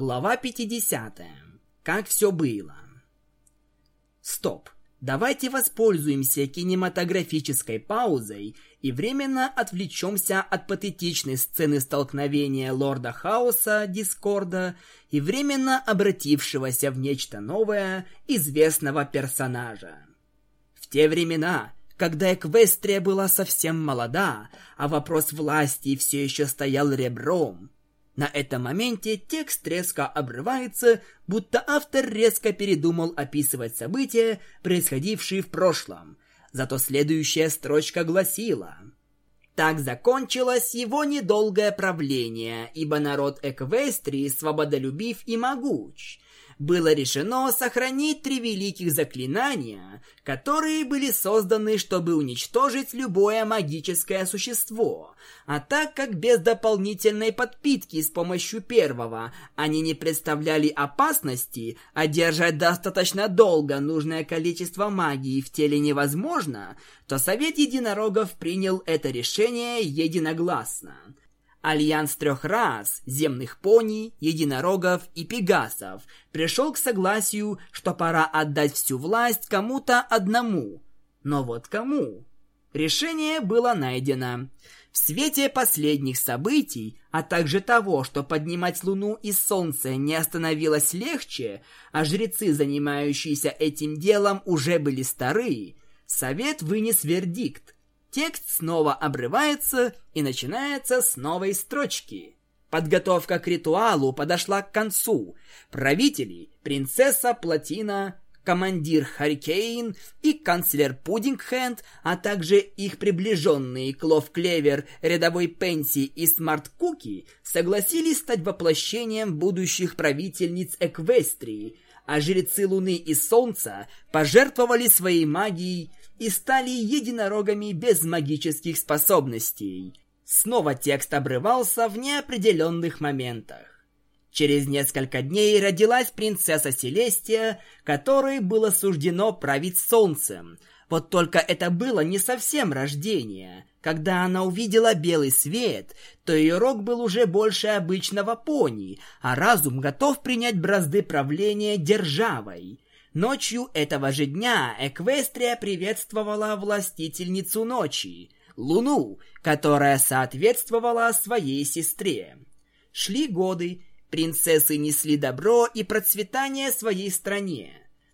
Глава 50. Как все было. Стоп. Давайте воспользуемся кинематографической паузой и временно отвлечемся от патетичной сцены столкновения Лорда Хаоса, Дискорда, и временно обратившегося в нечто новое, известного персонажа. В те времена, когда Эквестрия была совсем молода, а вопрос власти все еще стоял ребром, на этом моменте текст резко обрывается, будто автор резко передумал описывать события, происходившие в прошлом. Зато следующая строчка гласила «Так закончилось его недолгое правление, ибо народ Эквестрии свободолюбив и могуч, было решено сохранить три великих заклинания, которые были созданы, чтобы уничтожить любое магическое существо. А так как без дополнительной подпитки с помощью первого они не представляли опасности, а держать достаточно долго нужное количество магии в теле невозможно, то Совет Единорогов принял это решение единогласно. Альянс трех рас – земных пони, единорогов и пегасов – пришел к согласию, что пора отдать всю власть кому-то одному. Но вот кому? Решение было найдено. В свете последних событий, а также того, что поднимать Луну и Солнце не остановилось легче, а жрецы, занимающиеся этим делом, уже были стары, Совет вынес вердикт – Текст снова обрывается и начинается с новой строчки. Подготовка к ритуалу подошла к концу. Правители, принцесса Платина, командир Харикейн и канцлер Пудингхенд, а также их приближенные Клов Клевер, рядовой Пенси и Смарт Куки согласились стать воплощением будущих правительниц Эквестрии, а жрецы Луны и Солнца пожертвовали своей магией и стали единорогами без магических способностей. Снова текст обрывался в неопределенных моментах. Через несколько дней родилась принцесса Селестия, которой было суждено править солнцем. Вот только это было не совсем рождение. Когда она увидела белый свет, то ее рог был уже больше обычного пони, а разум готов принять бразды правления державой. Ночью этого же дня Эквестрия приветствовала властительницу ночи, Луну, которая соответствовала своей сестре. Шли годы, принцессы несли добро и процветание своей стране.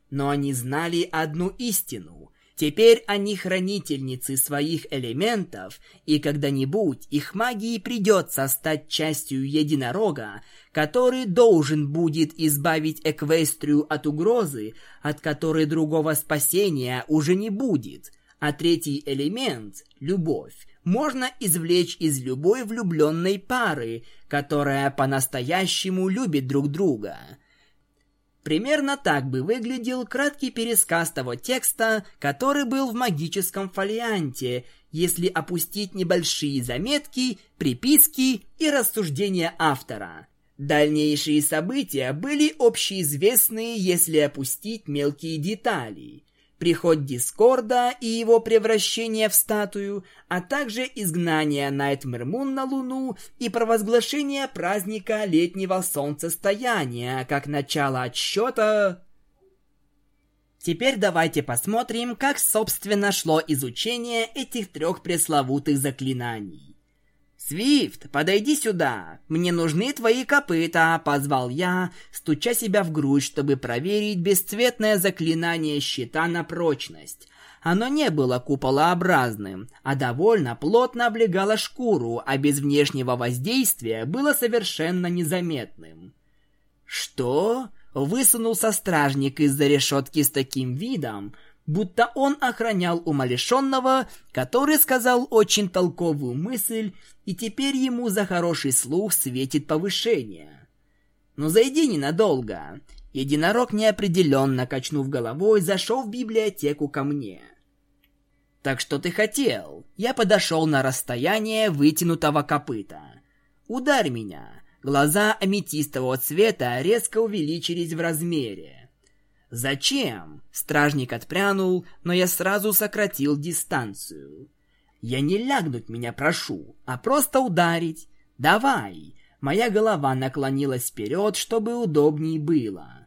Но они знали одну истину. Теперь они хранительницы своих элементов, и когда-нибудь их магии придется стать частью единорога, который должен будет избавить Эквестрию от угрозы, от которой другого спасения уже не будет. А третий элемент – любовь – можно извлечь из любой влюбленной пары, которая по-настоящему любит друг друга – Примерно так бы выглядел краткий пересказ того текста, который был в магическом фолианте, если опустить небольшие заметки, приписки и рассуждения автора. Дальнейшие события были общеизвестны, если опустить мелкие детали приход Дискорда и его превращение в статую, а также изгнание Найтмермун на Луну и провозглашение праздника летнего солнцестояния как начало отсчета... Теперь давайте посмотрим, как собственно шло изучение этих трех пресловутых заклинаний. «Свифт, подойди сюда! Мне нужны твои копыта!» — позвал я, стуча себя в грудь, чтобы проверить бесцветное заклинание щита на прочность. Оно не было куполообразным, а довольно плотно облегало шкуру, а без внешнего воздействия было совершенно незаметным. «Что?» — высунулся стражник из-за решетки с таким видом, будто он охранял умалишенного, который сказал очень толковую мысль, и теперь ему за хороший слух светит повышение. Но зайди ненадолго. Единорог неопределенно, качнув головой, зашел в библиотеку ко мне. «Так что ты хотел?» Я подошел на расстояние вытянутого копыта. «Ударь меня!» Глаза аметистового цвета резко увеличились в размере. «Зачем?» Стражник отпрянул, но я сразу сократил дистанцию. «Я не лягнуть меня прошу, а просто ударить. Давай!» Моя голова наклонилась вперед, чтобы удобней было.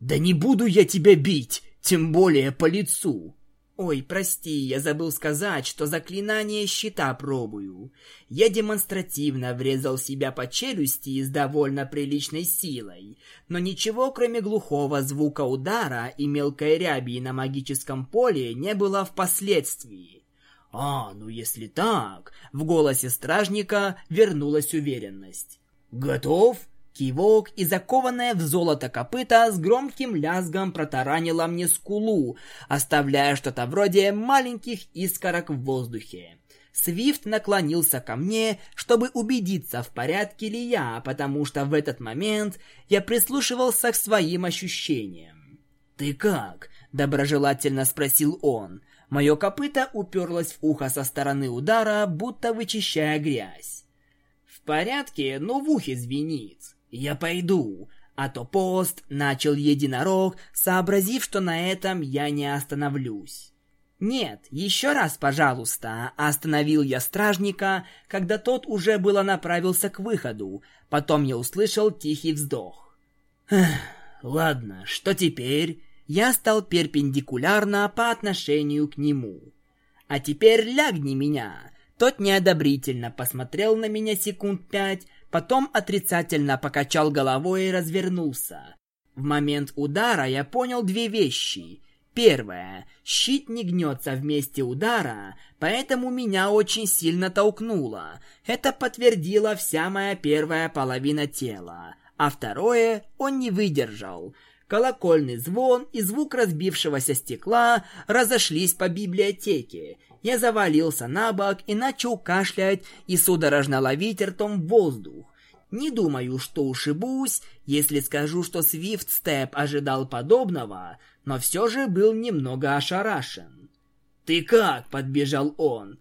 «Да не буду я тебя бить, тем более по лицу!» Ой, прости, я забыл сказать, что заклинание щита пробую. Я демонстративно врезал себя по челюсти с довольно приличной силой, но ничего, кроме глухого звука удара и мелкой ряби на магическом поле, не было впоследствии. А, ну если так, в голосе стражника вернулась уверенность. Готов? Кивок и закованная в золото копыта с громким лязгом протаранила мне скулу, оставляя что-то вроде маленьких искорок в воздухе. Свифт наклонился ко мне, чтобы убедиться, в порядке ли я, потому что в этот момент я прислушивался к своим ощущениям. «Ты как?» – доброжелательно спросил он. Мое копыто уперлось в ухо со стороны удара, будто вычищая грязь. «В порядке, но в ухе звенит. «Я пойду, а то пост», — начал единорог, сообразив, что на этом я не остановлюсь. «Нет, еще раз, пожалуйста», — остановил я стражника, когда тот уже было направился к выходу. Потом я услышал тихий вздох. «Ладно, что теперь?» Я стал перпендикулярно по отношению к нему. «А теперь лягни меня!» Тот неодобрительно посмотрел на меня секунд пять, потом отрицательно покачал головой и развернулся. В момент удара я понял две вещи. Первое. Щит не гнется вместе удара, поэтому меня очень сильно толкнуло. Это подтвердила вся моя первая половина тела. А второе, он не выдержал. Колокольный звон и звук разбившегося стекла разошлись по библиотеке, я завалился на бок и начал кашлять и судорожно ловить ртом воздух. Не думаю, что ушибусь, если скажу, что Свифт Степ ожидал подобного, но все же был немного ошарашен. «Ты как?» — подбежал он.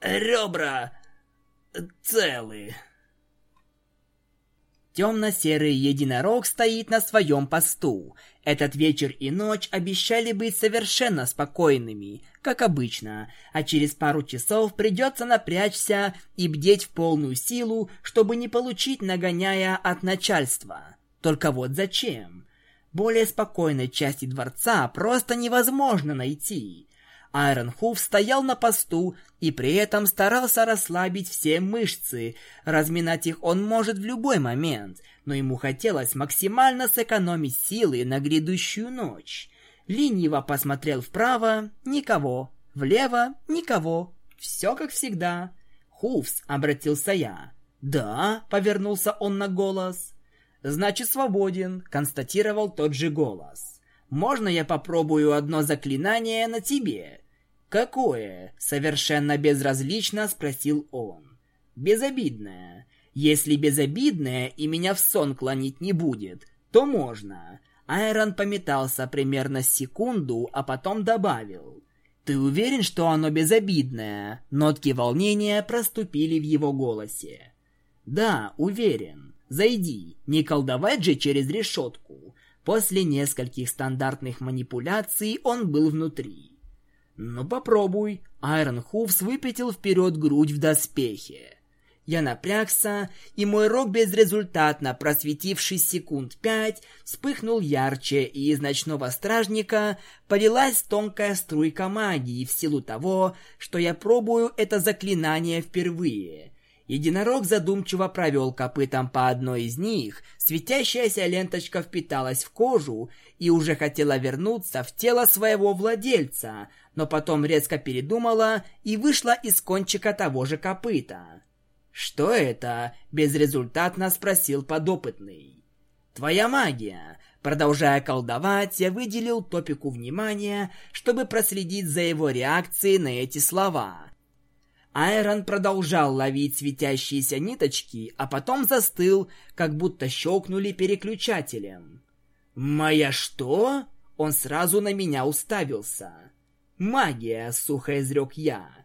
«Ребра целы». Темно-серый единорог стоит на своем посту. Этот вечер и ночь обещали быть совершенно спокойными, как обычно, а через пару часов придется напрячься и бдеть в полную силу, чтобы не получить нагоняя от начальства. Только вот зачем? Более спокойной части дворца просто невозможно найти. Айрон Хуф стоял на посту и при этом старался расслабить все мышцы. Разминать их он может в любой момент, но ему хотелось максимально сэкономить силы на грядущую ночь. Лениво посмотрел вправо – никого, влево – никого. Все как всегда. «Хуфс», — обратился я. «Да», — повернулся он на голос. «Значит, свободен», — констатировал тот же голос. Можно я попробую одно заклинание на тебе?» «Какое?» — совершенно безразлично спросил он. «Безобидное. Если безобидное и меня в сон клонить не будет, то можно». Айрон пометался примерно секунду, а потом добавил. «Ты уверен, что оно безобидное?» Нотки волнения проступили в его голосе. «Да, уверен. Зайди. Не колдовать же через решетку. После нескольких стандартных манипуляций он был внутри. «Ну попробуй». Айрон Хувс выпятил вперед грудь в доспехе. Я напрягся, и мой рог безрезультатно, просветившись секунд пять, вспыхнул ярче, и из ночного стражника полилась тонкая струйка магии в силу того, что я пробую это заклинание впервые. Единорог задумчиво провел копытом по одной из них, светящаяся ленточка впиталась в кожу и уже хотела вернуться в тело своего владельца, но потом резко передумала и вышла из кончика того же копыта. «Что это?» – безрезультатно спросил подопытный. «Твоя магия!» Продолжая колдовать, я выделил топику внимания, чтобы проследить за его реакцией на эти слова. Айрон продолжал ловить светящиеся ниточки, а потом застыл, как будто щелкнули переключателем. «Моя что?» Он сразу на меня уставился. «Магия», — сухо изрек я.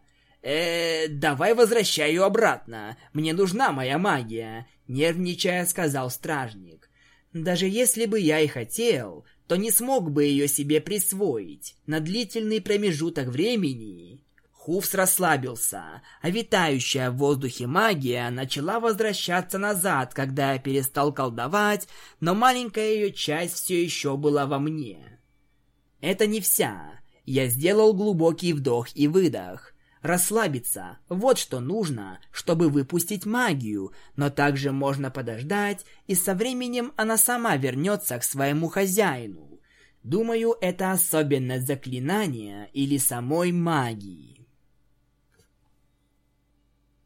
«Э, давай возвращаю обратно. Мне нужна моя магия», — нервничая сказал стражник. «Даже если бы я и хотел, то не смог бы ее себе присвоить. На длительный промежуток времени Хувс расслабился, а витающая в воздухе магия начала возвращаться назад, когда я перестал колдовать, но маленькая ее часть все еще была во мне. Это не вся. Я сделал глубокий вдох и выдох. Расслабиться – вот что нужно, чтобы выпустить магию, но также можно подождать, и со временем она сама вернется к своему хозяину. Думаю, это особенность заклинания или самой магии.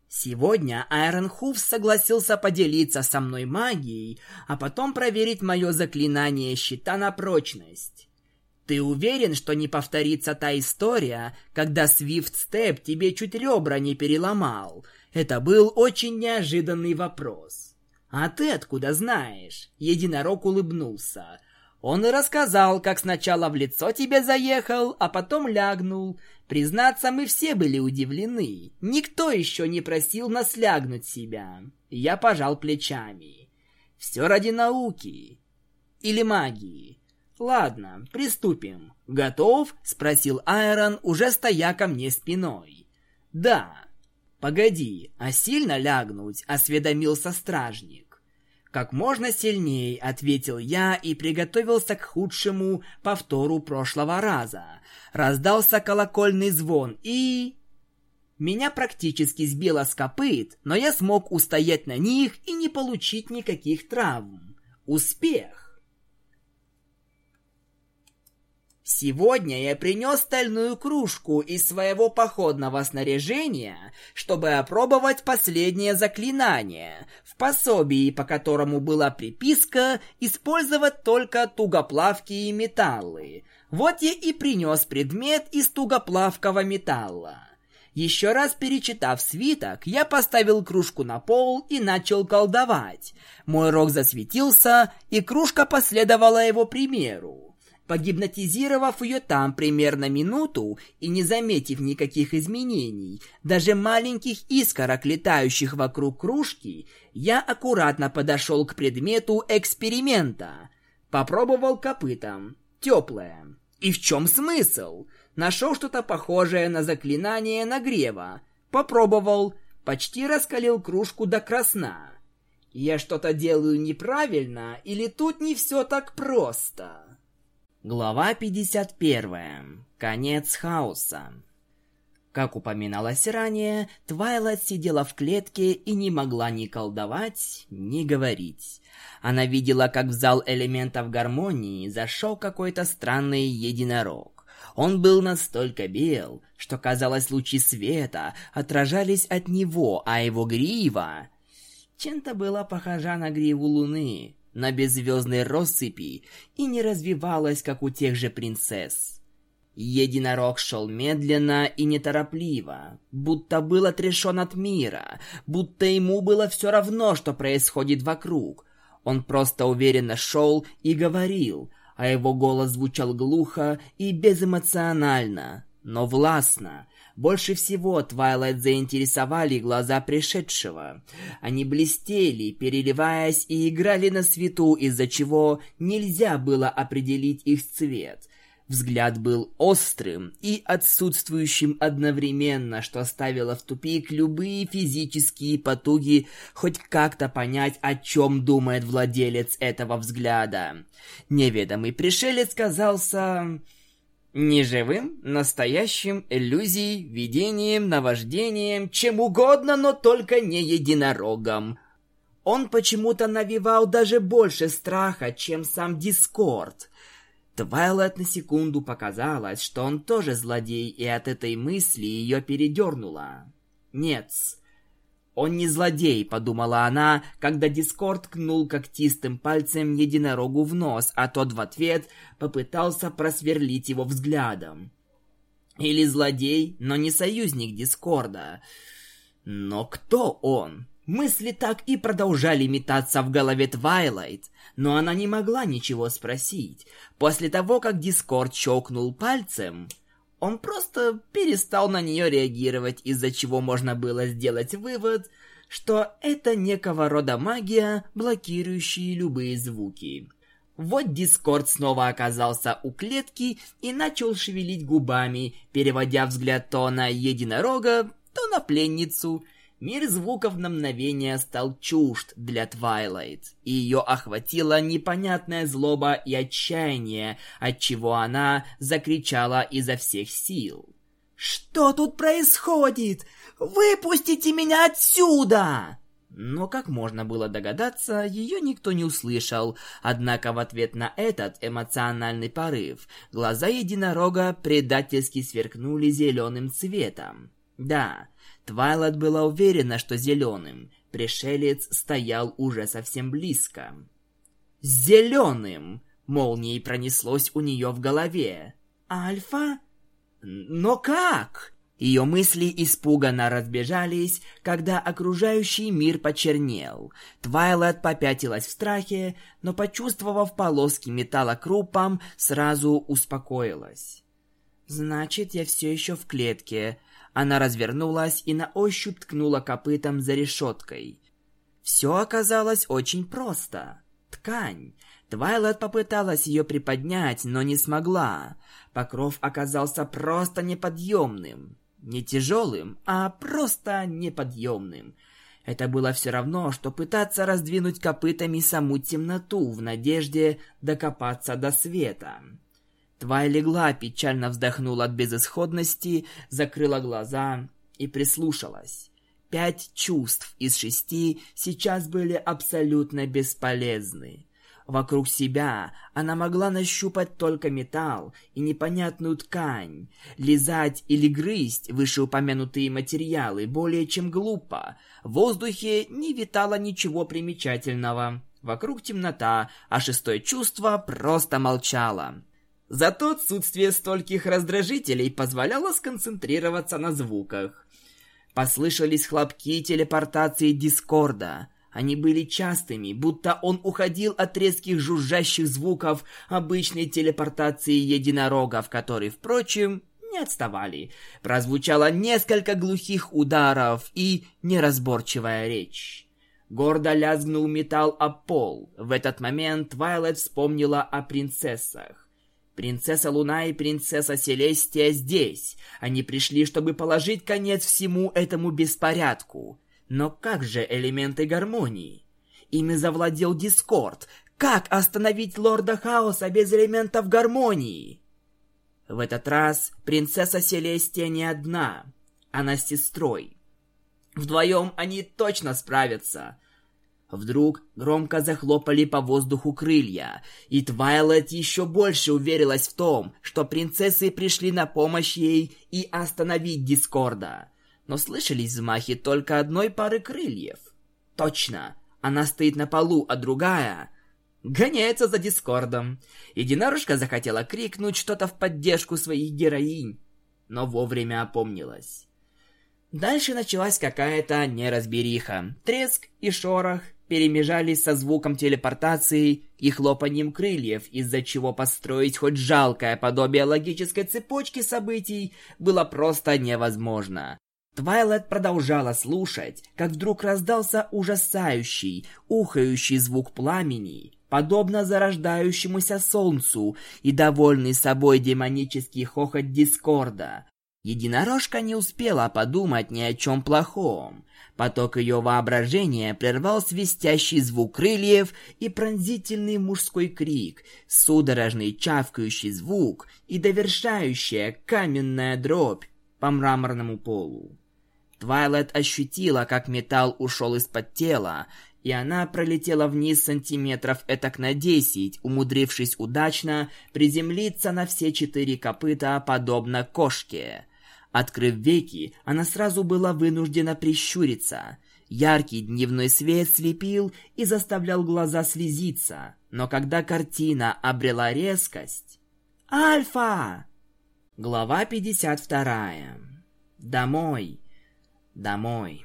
Сегодня Айрон Хуф согласился поделиться со мной магией, а потом проверить мое заклинание щита на прочность. Ты уверен, что не повторится та история, когда Свифт Степ тебе чуть ребра не переломал? Это был очень неожиданный вопрос. А ты откуда знаешь? Единорог улыбнулся. Он и рассказал, как сначала в лицо тебе заехал, а потом лягнул. Признаться, мы все были удивлены. Никто еще не просил нас лягнуть себя. Я пожал плечами. Все ради науки. Или магии. Ладно, приступим. Готов? Спросил Айрон, уже стоя ко мне спиной. Да. Погоди, а сильно лягнуть? Осведомился стражник. Как можно сильнее, ответил я и приготовился к худшему повтору прошлого раза. Раздался колокольный звон и... Меня практически сбило с копыт, но я смог устоять на них и не получить никаких травм. Успех! Сегодня я принес стальную кружку из своего походного снаряжения, чтобы опробовать последнее заклинание, в пособии, по которому была приписка использовать только тугоплавкие металлы. Вот я и принес предмет из тугоплавкого металла. Еще раз перечитав свиток, я поставил кружку на пол и начал колдовать. Мой рог засветился, и кружка последовала его примеру. Погипнотизировав ее там примерно минуту и не заметив никаких изменений, даже маленьких искорок, летающих вокруг кружки, я аккуратно подошел к предмету эксперимента. Попробовал копытом. Теплое. И в чем смысл? Нашел что-то похожее на заклинание нагрева. Попробовал. Почти раскалил кружку до красна. Я что-то делаю неправильно или тут не все так просто? Глава 51. Конец хаоса. Как упоминалось ранее, Твайлайт сидела в клетке и не могла ни колдовать, ни говорить. Она видела, как в зал элементов гармонии зашел какой-то странный единорог. Он был настолько бел, что, казалось, лучи света отражались от него, а его грива чем-то была похожа на гриву луны, на беззвездной россыпи и не развивалась, как у тех же принцесс. Единорог шел медленно и неторопливо, будто был отрешен от мира, будто ему было все равно, что происходит вокруг. Он просто уверенно шел и говорил, а его голос звучал глухо и безэмоционально, но властно, больше всего Твайлайт заинтересовали глаза пришедшего. Они блестели, переливаясь и играли на свету, из-за чего нельзя было определить их цвет. Взгляд был острым и отсутствующим одновременно, что ставило в тупик любые физические потуги хоть как-то понять, о чем думает владелец этого взгляда. Неведомый пришелец казался Неживым, настоящим, иллюзией, видением, наваждением, чем угодно, но только не единорогом. Он почему-то навевал даже больше страха, чем сам Дискорд. Твайлайт на секунду показалось, что он тоже злодей, и от этой мысли ее передернуло. Нет, «Он не злодей», — подумала она, когда Дискорд ткнул когтистым пальцем единорогу в нос, а тот в ответ попытался просверлить его взглядом. Или злодей, но не союзник Дискорда. Но кто он? Мысли так и продолжали метаться в голове Твайлайт, но она не могла ничего спросить. После того, как Дискорд щелкнул пальцем, он просто перестал на нее реагировать, из-за чего можно было сделать вывод, что это некого рода магия, блокирующая любые звуки. Вот Дискорд снова оказался у клетки и начал шевелить губами, переводя взгляд то на единорога, то на пленницу. Мир звуков на мгновение стал чужд для Твайлайт, и ее охватила непонятная злоба и отчаяние, отчего она закричала изо всех сил. «Что тут происходит? Выпустите меня отсюда!» Но, как можно было догадаться, ее никто не услышал. Однако в ответ на этот эмоциональный порыв глаза единорога предательски сверкнули зеленым цветом. Да, Твайлот была уверена, что зеленым. Пришелец стоял уже совсем близко. «Зеленым!» — молнией пронеслось у нее в голове. «Альфа? Но как?» Ее мысли испуганно разбежались, когда окружающий мир почернел. Твайлет попятилась в страхе, но, почувствовав полоски металла крупом, сразу успокоилась. «Значит, я все еще в клетке». Она развернулась и на ощупь ткнула копытом за решеткой. Все оказалось очень просто. Ткань. Твайлет попыталась ее приподнять, но не смогла. Покров оказался просто неподъемным. Не тяжелым, а просто неподъемным. Это было все равно, что пытаться раздвинуть копытами саму темноту в надежде докопаться до света. Твай легла, печально вздохнула от безысходности, закрыла глаза и прислушалась. Пять чувств из шести сейчас были абсолютно бесполезны. Вокруг себя она могла нащупать только металл и непонятную ткань. Лизать или грызть вышеупомянутые материалы более чем глупо. В воздухе не витало ничего примечательного. Вокруг темнота, а шестое чувство просто молчало. Зато отсутствие стольких раздражителей позволяло сконцентрироваться на звуках. Послышались хлопки телепортации Дискорда. Они были частыми, будто он уходил от резких жужжащих звуков обычной телепортации единорогов, которые, впрочем, не отставали. Прозвучало несколько глухих ударов и неразборчивая речь. Гордо лязгнул металл о пол. В этот момент Вайлет вспомнила о принцессах. Принцесса Луна и принцесса Селестия здесь. Они пришли, чтобы положить конец всему этому беспорядку. Но как же элементы гармонии? Ими завладел Дискорд. Как остановить Лорда Хаоса без элементов гармонии? В этот раз принцесса Селестия не одна. Она с сестрой. Вдвоем они точно справятся. Вдруг громко захлопали по воздуху крылья, и Твайлет еще больше уверилась в том, что принцессы пришли на помощь ей и остановить Дискорда но слышались взмахи только одной пары крыльев. Точно, она стоит на полу, а другая гоняется за Дискордом. Единорожка захотела крикнуть что-то в поддержку своих героинь, но вовремя опомнилась. Дальше началась какая-то неразбериха. Треск и шорох перемежались со звуком телепортации и хлопанием крыльев, из-за чего построить хоть жалкое подобие логической цепочки событий было просто невозможно. Твайлет продолжала слушать, как вдруг раздался ужасающий, ухающий звук пламени, подобно зарождающемуся солнцу, и довольный собой демонический хохот Дискорда. Единорожка не успела подумать ни о чем плохом. Поток ее воображения прервал свистящий звук крыльев и пронзительный мужской крик, судорожный чавкающий звук и довершающая каменная дробь по мраморному полу. Твайлет ощутила, как металл ушел из-под тела, и она пролетела вниз сантиметров этак на десять, умудрившись удачно приземлиться на все четыре копыта, подобно кошке. Открыв веки, она сразу была вынуждена прищуриться. Яркий дневной свет слепил и заставлял глаза слезиться, но когда картина обрела резкость... «Альфа!» Глава 52. Домой. Домой.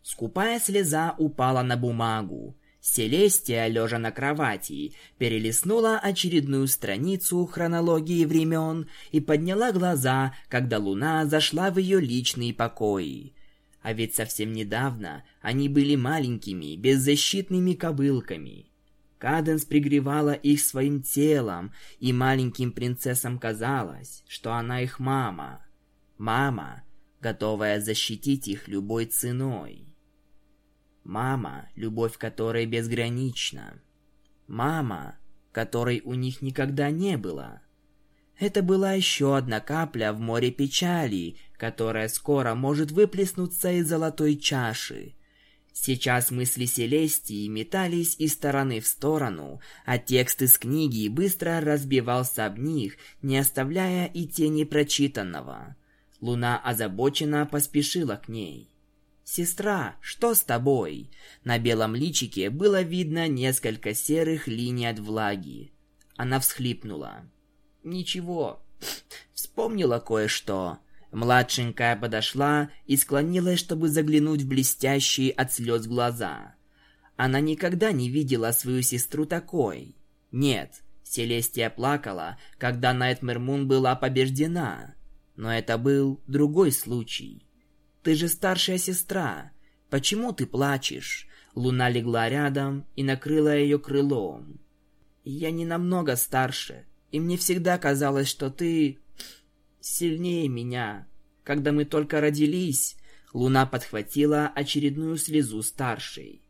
Скупая слеза упала на бумагу. Селестия, лежа на кровати, перелистнула очередную страницу хронологии времен и подняла глаза, когда луна зашла в ее личные покои. А ведь совсем недавно они были маленькими, беззащитными кобылками. Каденс пригревала их своим телом, и маленьким принцессам казалось, что она их мама. Мама, готовая защитить их любой ценой. Мама, любовь которой безгранична. Мама, которой у них никогда не было. Это была еще одна капля в море печали, которая скоро может выплеснуться из золотой чаши. Сейчас мысли Селестии метались из стороны в сторону, а текст из книги быстро разбивался об них, не оставляя и тени прочитанного. Луна озабоченно поспешила к ней. «Сестра, что с тобой?» На белом личике было видно несколько серых линий от влаги. Она всхлипнула. «Ничего, вспомнила кое-что». Младшенькая подошла и склонилась, чтобы заглянуть в блестящие от слез глаза. Она никогда не видела свою сестру такой. Нет, Селестия плакала, когда Найтмер была побеждена. Но это был другой случай. Ты же старшая сестра. Почему ты плачешь? Луна легла рядом и накрыла ее крылом. Я не намного старше, и мне всегда казалось, что ты сильнее меня. Когда мы только родились, Луна подхватила очередную слезу старшей.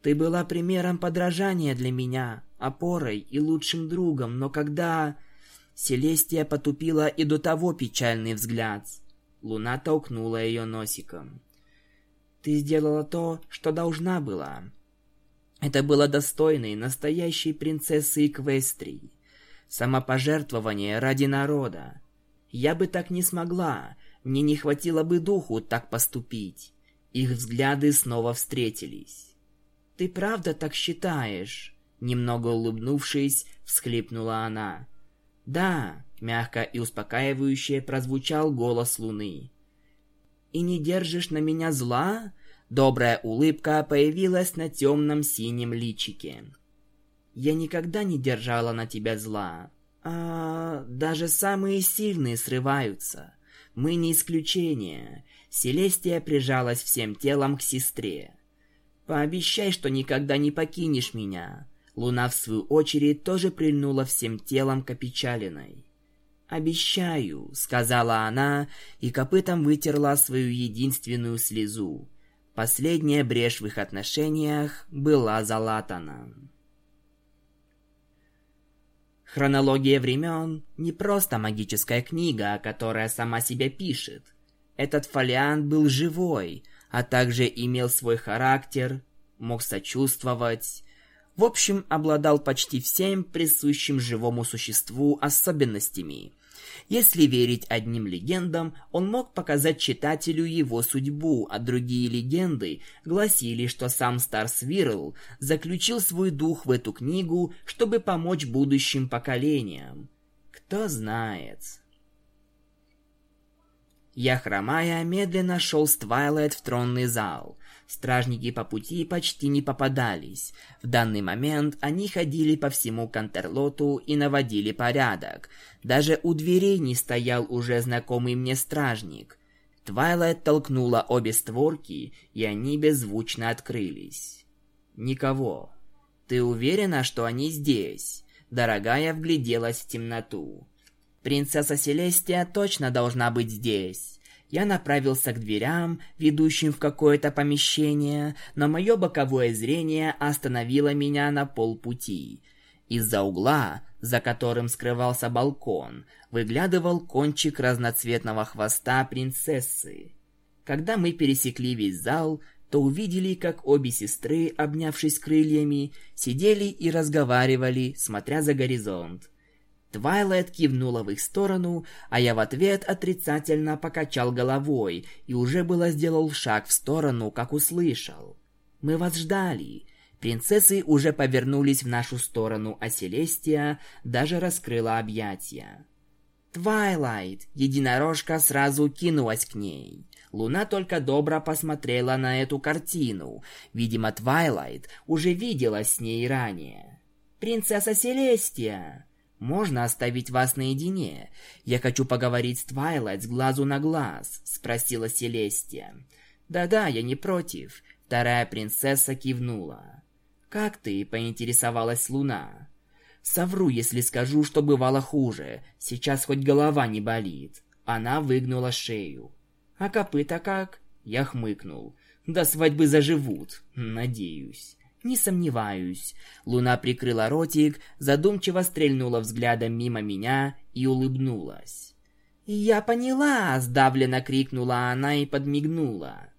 Ты была примером подражания для меня, опорой и лучшим другом, но когда... Селестия потупила и до того печальный взгляд. Луна толкнула ее носиком. «Ты сделала то, что должна была». Это было достойной настоящей принцессы Эквестрии. Самопожертвование ради народа. Я бы так не смогла, мне не хватило бы духу так поступить. Их взгляды снова встретились. «Ты правда так считаешь?» Немного улыбнувшись, всхлипнула она. «Да», — мягко и успокаивающе прозвучал голос Луны. «И не держишь на меня зла?» Добрая улыбка появилась на темном синем личике. «Я никогда не держала на тебя зла. А даже самые сильные срываются. Мы не исключение». Селестия прижалась всем телом к сестре. «Пообещай, что никогда не покинешь меня. Луна, в свою очередь, тоже прильнула всем телом к опечаленной. «Обещаю», — сказала она, и копытом вытерла свою единственную слезу. Последняя брешь в их отношениях была залатана. Хронология времен — не просто магическая книга, которая сама себя пишет. Этот фолиант был живой, а также имел свой характер, мог сочувствовать, в общем, обладал почти всем присущим живому существу особенностями. Если верить одним легендам, он мог показать читателю его судьбу, а другие легенды гласили, что сам Старс Вирл заключил свой дух в эту книгу, чтобы помочь будущим поколениям. Кто знает. Я, хромая, медленно шел с Твайлайт в тронный зал. Стражники по пути почти не попадались. В данный момент они ходили по всему Кантерлоту и наводили порядок. Даже у дверей не стоял уже знакомый мне стражник. Твайлайт толкнула обе створки, и они беззвучно открылись. «Никого. Ты уверена, что они здесь?» Дорогая вгляделась в темноту. «Принцесса Селестия точно должна быть здесь. Я направился к дверям, ведущим в какое-то помещение, но мое боковое зрение остановило меня на полпути. Из-за угла, за которым скрывался балкон, выглядывал кончик разноцветного хвоста принцессы. Когда мы пересекли весь зал, то увидели, как обе сестры, обнявшись крыльями, сидели и разговаривали, смотря за горизонт. Твайлайт кивнула в их сторону, а я в ответ отрицательно покачал головой и уже было сделал шаг в сторону, как услышал. «Мы вас ждали». Принцессы уже повернулись в нашу сторону, а Селестия даже раскрыла объятия. «Твайлайт!» Единорожка сразу кинулась к ней. Луна только добро посмотрела на эту картину. Видимо, Твайлайт уже видела с ней ранее. «Принцесса Селестия!» «Можно оставить вас наедине? Я хочу поговорить с Твайлайт с глазу на глаз», — спросила Селестия. «Да-да, я не против», — вторая принцесса кивнула. «Как ты?» — поинтересовалась Луна. «Совру, если скажу, что бывало хуже. Сейчас хоть голова не болит». Она выгнула шею. «А копыта как?» Я хмыкнул. «До свадьбы заживут, надеюсь». «Не сомневаюсь». Луна прикрыла ротик, задумчиво стрельнула взглядом мимо меня и улыбнулась. «Я поняла!» – сдавленно крикнула она и подмигнула.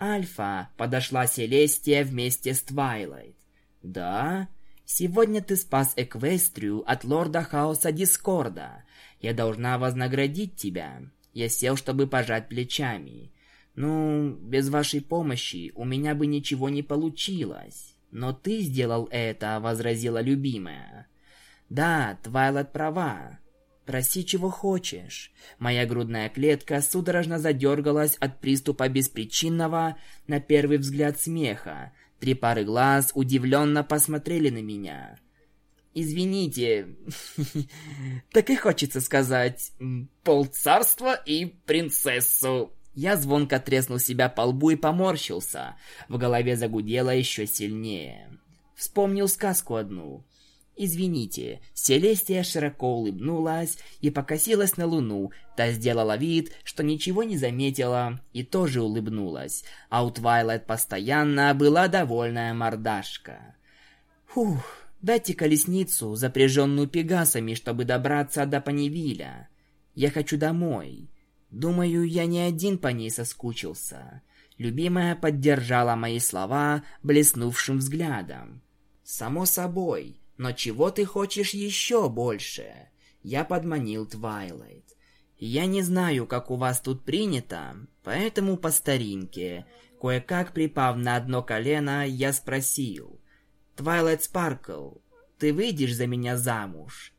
«Альфа!» – подошла Селестия вместе с Твайлайт. «Да? Сегодня ты спас Эквестрию от лорда Хаоса Дискорда. Я должна вознаградить тебя». Я сел, чтобы пожать плечами. «Ну, без вашей помощи у меня бы ничего не получилось». «Но ты сделал это», — возразила любимая. «Да, Твайлет права. Проси, чего хочешь». Моя грудная клетка судорожно задергалась от приступа беспричинного, на первый взгляд, смеха. Три пары глаз удивленно посмотрели на меня. «Извините, так и хочется сказать, полцарства и принцессу». Я звонко треснул себя по лбу и поморщился. В голове загудело еще сильнее. Вспомнил сказку одну. «Извините». Селестия широко улыбнулась и покосилась на луну. Та сделала вид, что ничего не заметила, и тоже улыбнулась. А у Твайлайт постоянно была довольная мордашка. «Фух, дайте колесницу, запряженную пегасами, чтобы добраться до Паневиля. Я хочу домой». Думаю, я не один по ней соскучился. Любимая поддержала мои слова блеснувшим взглядом. Само собой, но чего ты хочешь еще больше? Я подманил Твайлайт. Я не знаю, как у вас тут принято, поэтому по старинке, кое-как припав на одно колено, я спросил: "Твайлайт Спаркл, ты выйдешь за меня замуж?"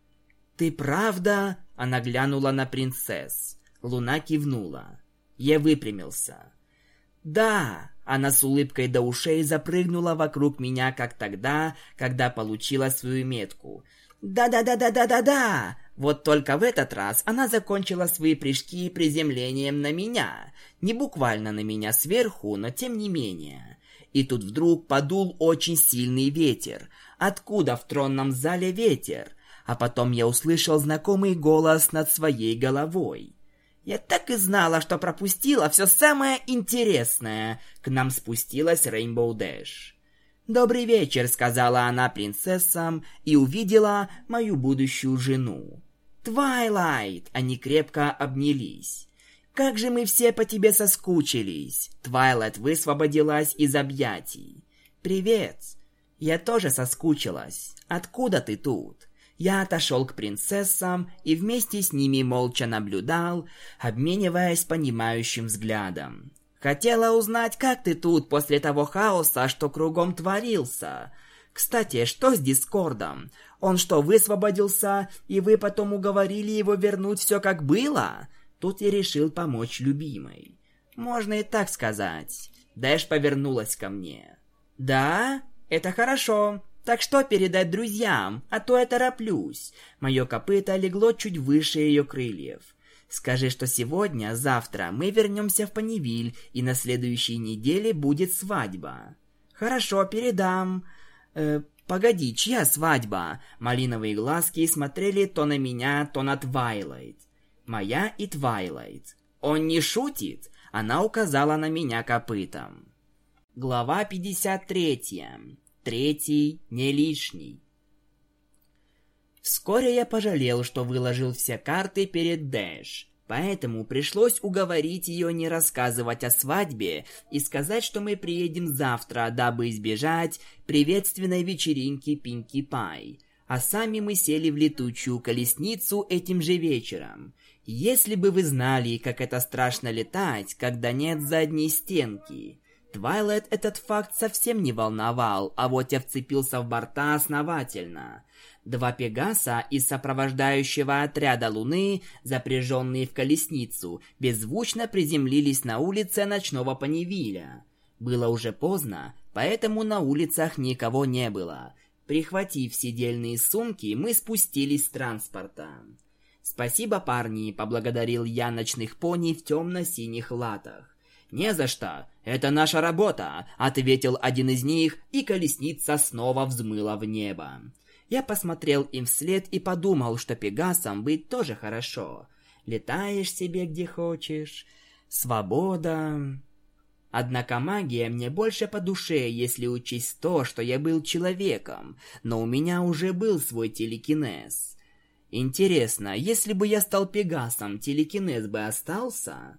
"Ты правда?" Она глянула на принцесс. Луна кивнула. Я выпрямился. «Да!» Она с улыбкой до ушей запрыгнула вокруг меня, как тогда, когда получила свою метку. «Да-да-да-да-да-да-да!» Вот только в этот раз она закончила свои прыжки приземлением на меня. Не буквально на меня сверху, но тем не менее. И тут вдруг подул очень сильный ветер. Откуда в тронном зале ветер? А потом я услышал знакомый голос над своей головой. Я так и знала, что пропустила все самое интересное. К нам спустилась Рейнбоу Дэш. «Добрый вечер», — сказала она принцессам и увидела мою будущую жену. «Твайлайт!» — они крепко обнялись. «Как же мы все по тебе соскучились!» Твайлайт высвободилась из объятий. «Привет!» «Я тоже соскучилась. Откуда ты тут?» Я отошел к принцессам и вместе с ними молча наблюдал, обмениваясь понимающим взглядом. Хотела узнать, как ты тут после того хаоса, что кругом творился. Кстати, что с Дискордом? Он что, высвободился, и вы потом уговорили его вернуть все как было? Тут я решил помочь любимой. Можно и так сказать. Дэш повернулась ко мне. Да, это хорошо. Так что передать друзьям, а то я тороплюсь. Мое копыто легло чуть выше ее крыльев. Скажи, что сегодня, завтра мы вернемся в Панивиль, и на следующей неделе будет свадьба. Хорошо, передам. Э, погоди, чья свадьба? Малиновые глазки смотрели то на меня, то на Твайлайт. Моя и Твайлайт. Он не шутит? Она указала на меня копытом. Глава 53 третий не лишний. Вскоре я пожалел, что выложил все карты перед Дэш, поэтому пришлось уговорить ее не рассказывать о свадьбе и сказать, что мы приедем завтра, дабы избежать приветственной вечеринки Пинки Пай. А сами мы сели в летучую колесницу этим же вечером. Если бы вы знали, как это страшно летать, когда нет задней стенки. Твайлайт этот факт совсем не волновал, а вот я вцепился в борта основательно. Два Пегаса из сопровождающего отряда Луны, запряженные в колесницу, беззвучно приземлились на улице ночного Паневиля. Было уже поздно, поэтому на улицах никого не было. Прихватив сидельные сумки, мы спустились с транспорта. «Спасибо, парни», — поблагодарил я ночных пони в темно-синих латах. «Не за что. Это наша работа», — ответил один из них, и колесница снова взмыла в небо. Я посмотрел им вслед и подумал, что пегасом быть тоже хорошо. Летаешь себе где хочешь. Свобода. Однако магия мне больше по душе, если учесть то, что я был человеком, но у меня уже был свой телекинез. Интересно, если бы я стал Пегасом, телекинез бы остался?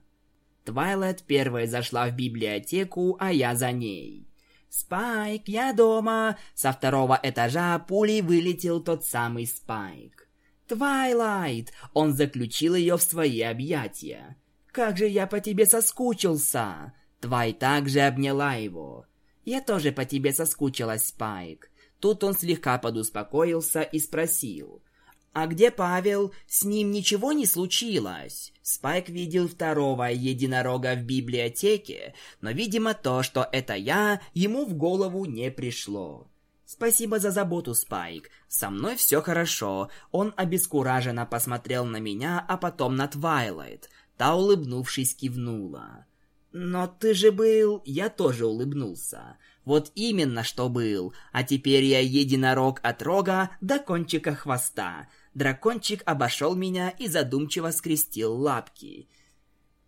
Твайлайт первой зашла в библиотеку, а я за ней. «Спайк, я дома!» Со второго этажа пулей вылетел тот самый Спайк. «Твайлайт!» Он заключил ее в свои объятия. «Как же я по тебе соскучился!» Твай также обняла его. «Я тоже по тебе соскучилась, Спайк». Тут он слегка подуспокоился и спросил. «А где Павел? С ним ничего не случилось?» Спайк видел второго единорога в библиотеке, но, видимо, то, что это я, ему в голову не пришло. «Спасибо за заботу, Спайк. Со мной все хорошо». Он обескураженно посмотрел на меня, а потом на Твайлайт. Та, улыбнувшись, кивнула. «Но ты же был...» Я тоже улыбнулся. Вот именно что был. А теперь я единорог от рога до кончика хвоста. Дракончик обошел меня и задумчиво скрестил лапки.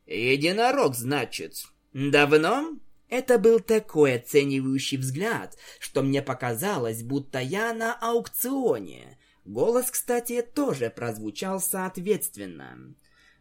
«Единорог, значит? Давно?» Это был такой оценивающий взгляд, что мне показалось, будто я на аукционе. Голос, кстати, тоже прозвучал соответственно.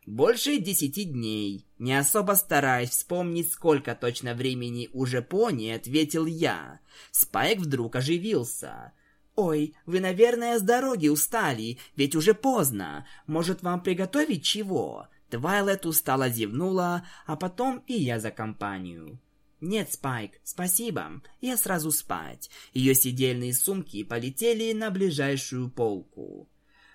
Больше десяти дней. Не особо стараясь вспомнить, сколько точно времени уже пони, ответил я. Спайк вдруг оживился. «Ой, вы, наверное, с дороги устали, ведь уже поздно. Может, вам приготовить чего?» Твайлет устало зевнула, а потом и я за компанию. «Нет, Спайк, спасибо. Я сразу спать». Ее сидельные сумки полетели на ближайшую полку.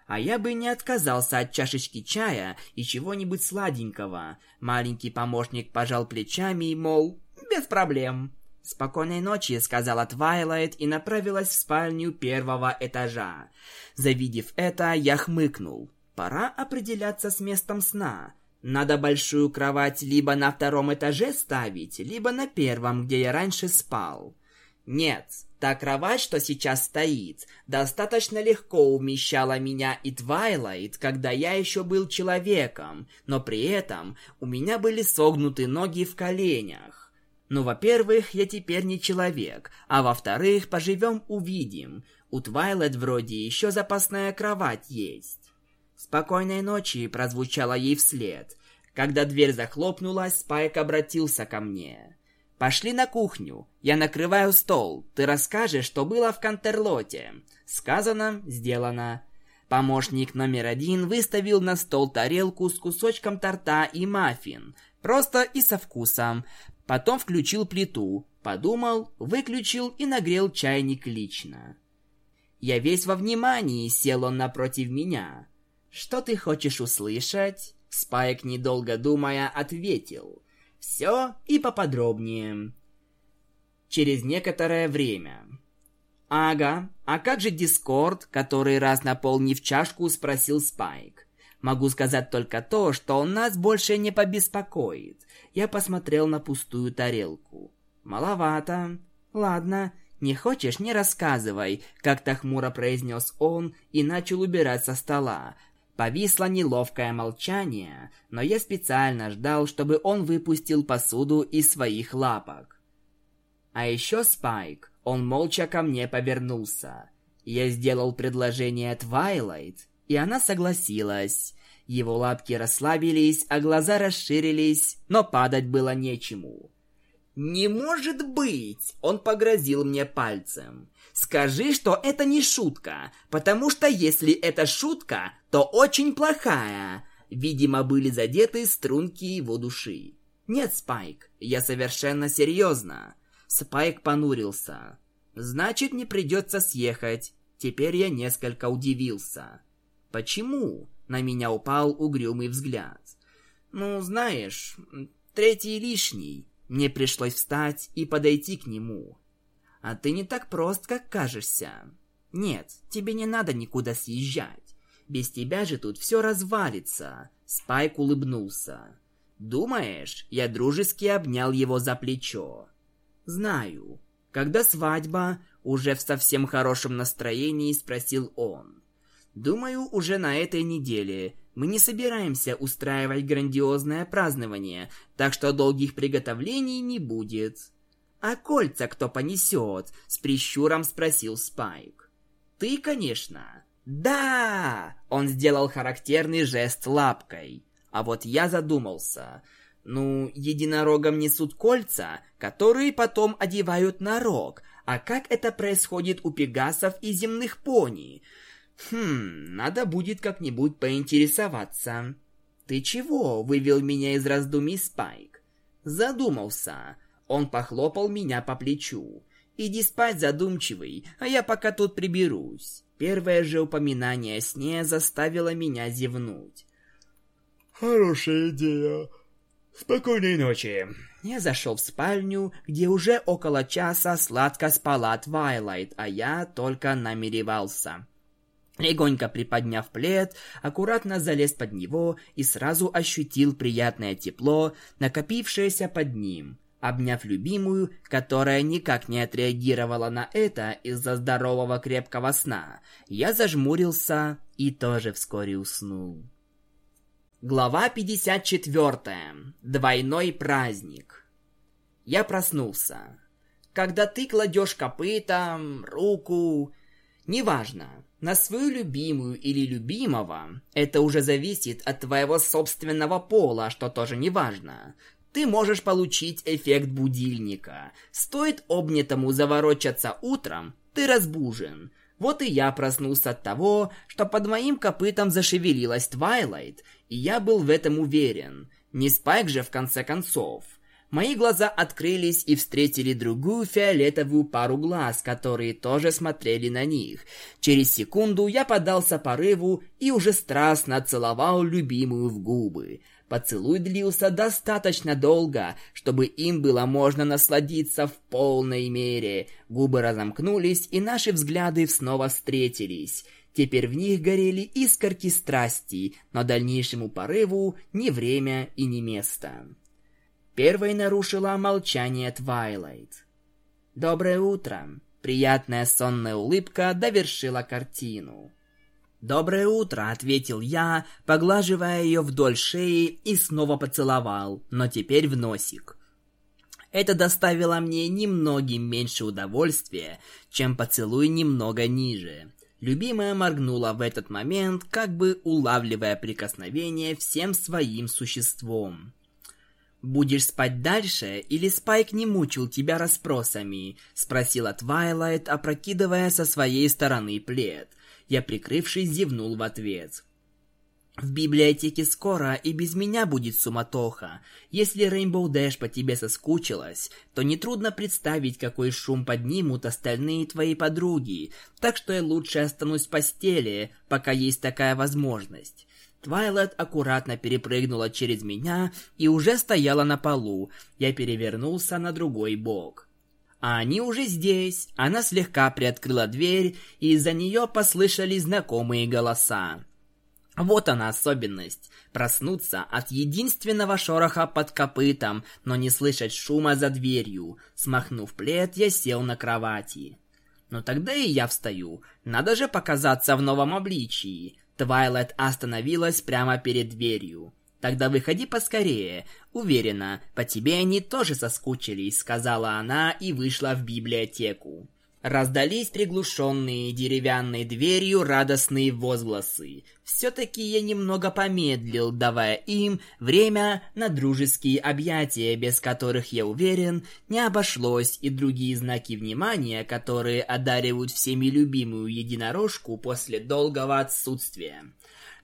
А я бы не отказался от чашечки чая и чего-нибудь сладенького. Маленький помощник пожал плечами, мол, без проблем. «Спокойной ночи», — сказала Твайлайт и направилась в спальню первого этажа. Завидев это, я хмыкнул. «Пора определяться с местом сна. Надо большую кровать либо на втором этаже ставить, либо на первом, где я раньше спал». «Нет, та кровать, что сейчас стоит, достаточно легко умещала меня и Твайлайт, когда я еще был человеком, но при этом у меня были согнуты ноги в коленях. Ну, во-первых, я теперь не человек, а во-вторых, поживем-увидим. У Твайлет вроде еще запасная кровать есть. «Спокойной ночи», — прозвучало ей вслед. Когда дверь захлопнулась, Спайк обратился ко мне. «Пошли на кухню. Я накрываю стол. Ты расскажешь, что было в Кантерлоте». Сказано, сделано. Помощник номер один выставил на стол тарелку с кусочком торта и маффин. Просто и со вкусом. Потом включил плиту, подумал, выключил и нагрел чайник лично. Я весь во внимании, сел он напротив меня. «Что ты хочешь услышать?» Спайк, недолго думая, ответил. «Все и поподробнее». Через некоторое время. «Ага, а как же Дискорд, который раз наполнив чашку, спросил Спайк?» Могу сказать только то, что он нас больше не побеспокоит. Я посмотрел на пустую тарелку. Маловато. Ладно, не хочешь, не рассказывай, как-то хмуро произнес он и начал убирать со стола. Повисло неловкое молчание, но я специально ждал, чтобы он выпустил посуду из своих лапок. А еще Спайк, он молча ко мне повернулся. Я сделал предложение Твайлайт, и она согласилась. Его лапки расслабились, а глаза расширились, но падать было нечему. «Не может быть!» Он погрозил мне пальцем. «Скажи, что это не шутка, потому что если это шутка, то очень плохая!» Видимо, были задеты струнки его души. «Нет, Спайк, я совершенно серьезно!» Спайк понурился. «Значит, не придется съехать. Теперь я несколько удивился. Почему? На меня упал угрюмый взгляд. Ну, знаешь, третий лишний. Мне пришлось встать и подойти к нему. А ты не так прост, как кажешься. Нет, тебе не надо никуда съезжать. Без тебя же тут все развалится. Спайк улыбнулся. Думаешь, я дружески обнял его за плечо. Знаю. Когда свадьба, уже в совсем хорошем настроении спросил он. Думаю, уже на этой неделе. Мы не собираемся устраивать грандиозное празднование, так что долгих приготовлений не будет. А кольца кто понесет? С прищуром спросил Спайк. Ты, конечно. Да! Он сделал характерный жест лапкой. А вот я задумался. Ну, единорогам несут кольца, которые потом одевают на рог. А как это происходит у пегасов и земных пони? Хм, надо будет как-нибудь поинтересоваться. Ты чего? Вывел меня из раздумий Спайк. Задумался. Он похлопал меня по плечу. Иди спать, задумчивый, а я пока тут приберусь. Первое же упоминание о сне заставило меня зевнуть. Хорошая идея. Спокойной ночи. Я зашел в спальню, где уже около часа сладко спала Твайлайт, а я только намеревался. Легонько приподняв плед, аккуратно залез под него и сразу ощутил приятное тепло, накопившееся под ним. Обняв любимую, которая никак не отреагировала на это из-за здорового крепкого сна, я зажмурился и тоже вскоре уснул. Глава 54. Двойной праздник. Я проснулся. Когда ты кладешь копыта, руку, неважно, на свою любимую или любимого, это уже зависит от твоего собственного пола, что тоже неважно ты можешь получить эффект будильника. Стоит обнятому заворочаться утром, ты разбужен. Вот и я проснулся от того, что под моим копытом зашевелилась Твайлайт, и я был в этом уверен. Не Спайк же в конце концов. Мои глаза открылись и встретили другую фиолетовую пару глаз, которые тоже смотрели на них. Через секунду я подался порыву и уже страстно целовал любимую в губы. Поцелуй длился достаточно долго, чтобы им было можно насладиться в полной мере. Губы разомкнулись, и наши взгляды снова встретились. Теперь в них горели искорки страсти, но дальнейшему порыву ни время и ни место. Первой нарушила молчание Твайлайт. «Доброе утро!» Приятная сонная улыбка довершила картину. «Доброе утро», — ответил я, поглаживая ее вдоль шеи и снова поцеловал, но теперь в носик. Это доставило мне немногим меньше удовольствия, чем поцелуй немного ниже. Любимая моргнула в этот момент, как бы улавливая прикосновение всем своим существом. «Будешь спать дальше, или Спайк не мучил тебя расспросами?» — спросила Твайлайт, опрокидывая со своей стороны плед — я, прикрывшись, зевнул в ответ. В библиотеке скоро и без меня будет суматоха. Если Рейнбоу Дэш по тебе соскучилась, то нетрудно представить, какой шум поднимут остальные твои подруги. Так что я лучше останусь в постели, пока есть такая возможность. Твайлайт аккуратно перепрыгнула через меня и уже стояла на полу. Я перевернулся на другой бок. А они уже здесь. Она слегка приоткрыла дверь, и из-за нее послышались знакомые голоса. Вот она особенность. Проснуться от единственного шороха под копытом, но не слышать шума за дверью. Смахнув плед, я сел на кровати. Но тогда и я встаю. Надо же показаться в новом обличии. Твайлайт остановилась прямо перед дверью. Тогда выходи поскорее. Уверена, по тебе они тоже соскучились, сказала она и вышла в библиотеку. Раздались приглушенные деревянной дверью радостные возгласы. Все-таки я немного помедлил, давая им время на дружеские объятия, без которых, я уверен, не обошлось, и другие знаки внимания, которые одаривают всеми любимую единорожку после долгого отсутствия.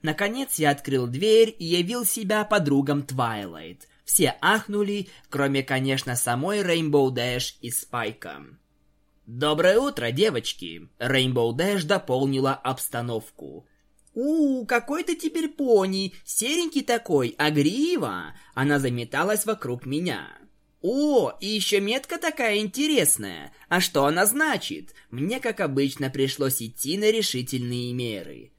Наконец я открыл дверь и явил себя подругам Твайлайт. Все ахнули, кроме, конечно, самой Рейнбоу Дэш и Спайка. «Доброе утро, девочки!» Рейнбоу Дэш дополнила обстановку. «У, какой ты теперь пони! Серенький такой, а грива!» Она заметалась вокруг меня. «О, и еще метка такая интересная! А что она значит? Мне, как обычно, пришлось идти на решительные меры.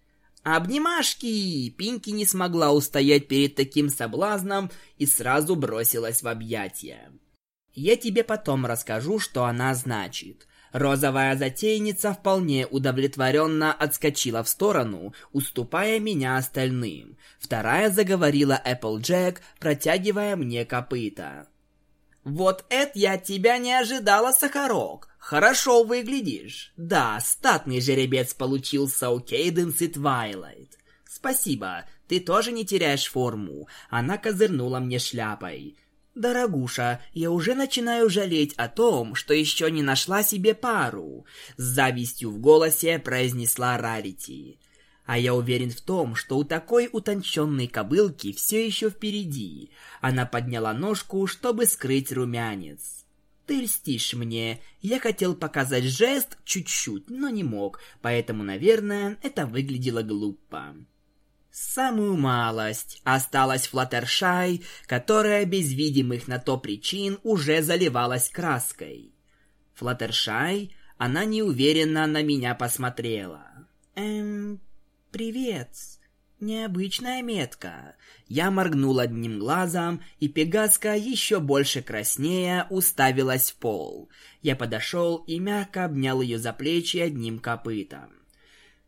Обнимашки! Пинки не смогла устоять перед таким соблазном и сразу бросилась в объятия. Я тебе потом расскажу, что она значит. Розовая затейница вполне удовлетворенно отскочила в сторону, уступая меня остальным. Вторая заговорила Эпплджек, протягивая мне копыта. «Вот это я тебя не ожидала, Сахарок. Хорошо выглядишь. Да, статный жеребец получился у Кейденс и Твайлайт. Спасибо, ты тоже не теряешь форму. Она козырнула мне шляпой. «Дорогуша, я уже начинаю жалеть о том, что еще не нашла себе пару», с завистью в голосе произнесла Рарити. А я уверен в том, что у такой утонченной кобылки все еще впереди. Она подняла ножку, чтобы скрыть румянец. Ты льстишь мне. Я хотел показать жест чуть-чуть, но не мог, поэтому, наверное, это выглядело глупо. Самую малость. Осталась Флаттершай, которая без видимых на то причин уже заливалась краской. Флаттершай, она неуверенно на меня посмотрела. «Эм, привет. Необычная метка». Я моргнул одним глазом, и Пегаска еще больше краснея уставилась в пол. Я подошел и мягко обнял ее за плечи одним копытом.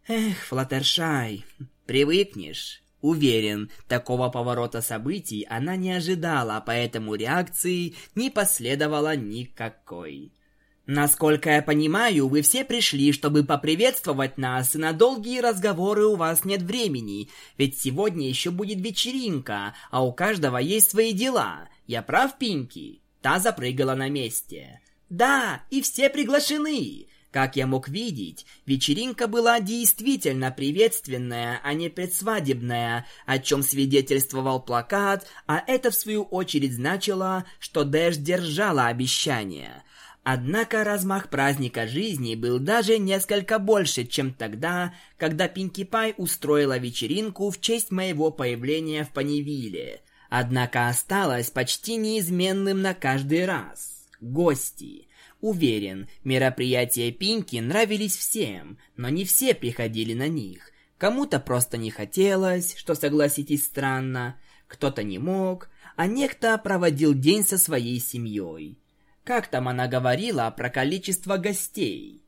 «Эх, Флаттершай, Привыкнешь. Уверен, такого поворота событий она не ожидала, поэтому реакции не последовало никакой. Насколько я понимаю, вы все пришли, чтобы поприветствовать нас, и на долгие разговоры у вас нет времени, ведь сегодня еще будет вечеринка, а у каждого есть свои дела. Я прав, Пинки? Та запрыгала на месте. Да, и все приглашены. Как я мог видеть, вечеринка была действительно приветственная, а не предсвадебная, о чем свидетельствовал плакат, а это в свою очередь значило, что Дэш держала обещание. Однако размах праздника жизни был даже несколько больше, чем тогда, когда Пинки Пай устроила вечеринку в честь моего появления в Панивиле. Однако осталось почти неизменным на каждый раз. Гости – Уверен, мероприятия Пинки нравились всем, но не все приходили на них. Кому-то просто не хотелось, что, согласитесь, странно, кто-то не мог, а некто проводил день со своей семьей. Как там она говорила про количество гостей?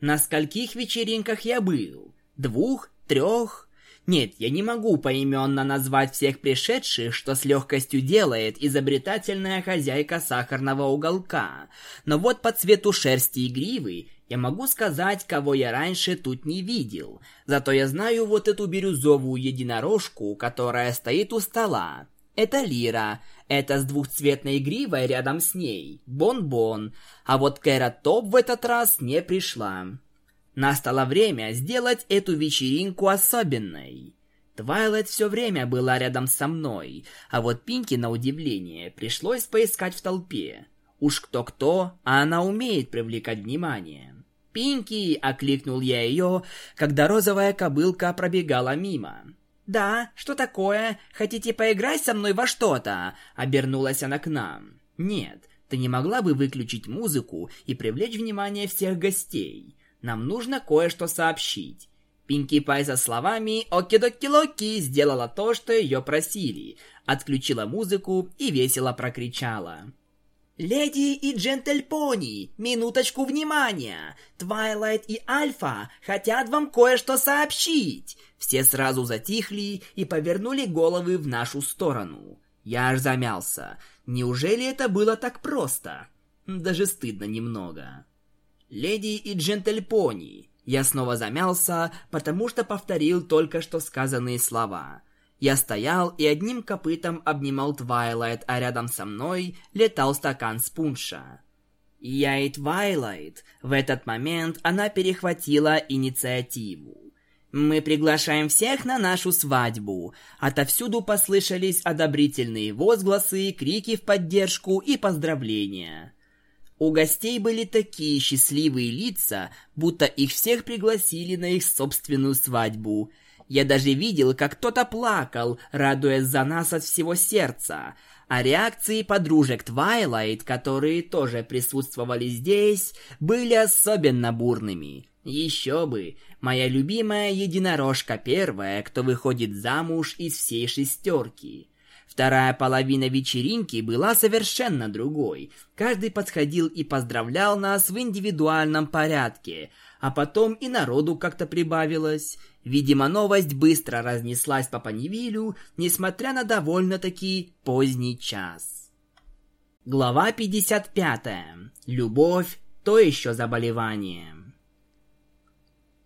На скольких вечеринках я был? Двух? Трех? Нет, я не могу поименно назвать всех пришедших, что с легкостью делает изобретательная хозяйка сахарного уголка. Но вот по цвету шерсти и гривы я могу сказать, кого я раньше тут не видел. Зато я знаю вот эту бирюзовую единорожку, которая стоит у стола. Это Лира. Это с двухцветной гривой рядом с ней. Бон-бон. А вот Кэра Топ в этот раз не пришла. Настало время сделать эту вечеринку особенной. Твайлайт все время была рядом со мной, а вот Пинки, на удивление, пришлось поискать в толпе. Уж кто-кто, а она умеет привлекать внимание. «Пинки!» — окликнул я ее, когда розовая кобылка пробегала мимо. «Да, что такое? Хотите поиграть со мной во что-то?» — обернулась она к нам. «Нет, ты не могла бы выключить музыку и привлечь внимание всех гостей?» Нам нужно кое-что сообщить. Пинки Пай со словами «Оки-доки-локи» сделала то, что ее просили, отключила музыку и весело прокричала. «Леди и джентльпони, минуточку внимания! Твайлайт и Альфа хотят вам кое-что сообщить!» Все сразу затихли и повернули головы в нашу сторону. Я аж замялся. Неужели это было так просто? Даже стыдно немного. «Леди и джентльпони». Я снова замялся, потому что повторил только что сказанные слова. Я стоял и одним копытом обнимал Твайлайт, а рядом со мной летал стакан пунша. Я и Твайлайт. В этот момент она перехватила инициативу. «Мы приглашаем всех на нашу свадьбу!» Отовсюду послышались одобрительные возгласы, крики в поддержку и поздравления. У гостей были такие счастливые лица, будто их всех пригласили на их собственную свадьбу. Я даже видел, как кто-то плакал, радуясь за нас от всего сердца. А реакции подружек Твайлайт, которые тоже присутствовали здесь, были особенно бурными. Еще бы, моя любимая единорожка первая, кто выходит замуж из всей шестерки. Вторая половина вечеринки была совершенно другой. Каждый подходил и поздравлял нас в индивидуальном порядке, а потом и народу как-то прибавилось. Видимо, новость быстро разнеслась по Панивилю, несмотря на довольно-таки поздний час. Глава 55. Любовь – то еще заболевание.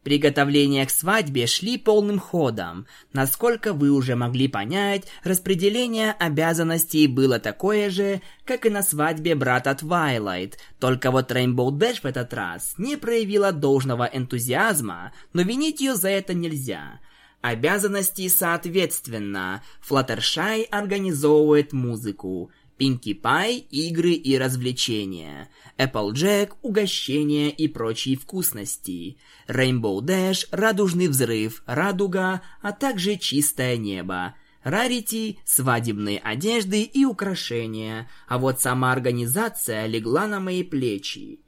Приготовления к свадьбе шли полным ходом. Насколько вы уже могли понять, распределение обязанностей было такое же, как и на свадьбе брата Твайлайт, только вот Rainbow Dash в этот раз не проявила должного энтузиазма, но винить ее за это нельзя. Обязанности соответственно. Флаттершай организовывает музыку, Пинки Пай – игры и развлечения, Applejack – угощения и прочие вкусности, Rainbow Dash – радужный взрыв, радуга, а также чистое небо, Rarity – свадебные одежды и украшения, а вот сама организация легла на мои плечи.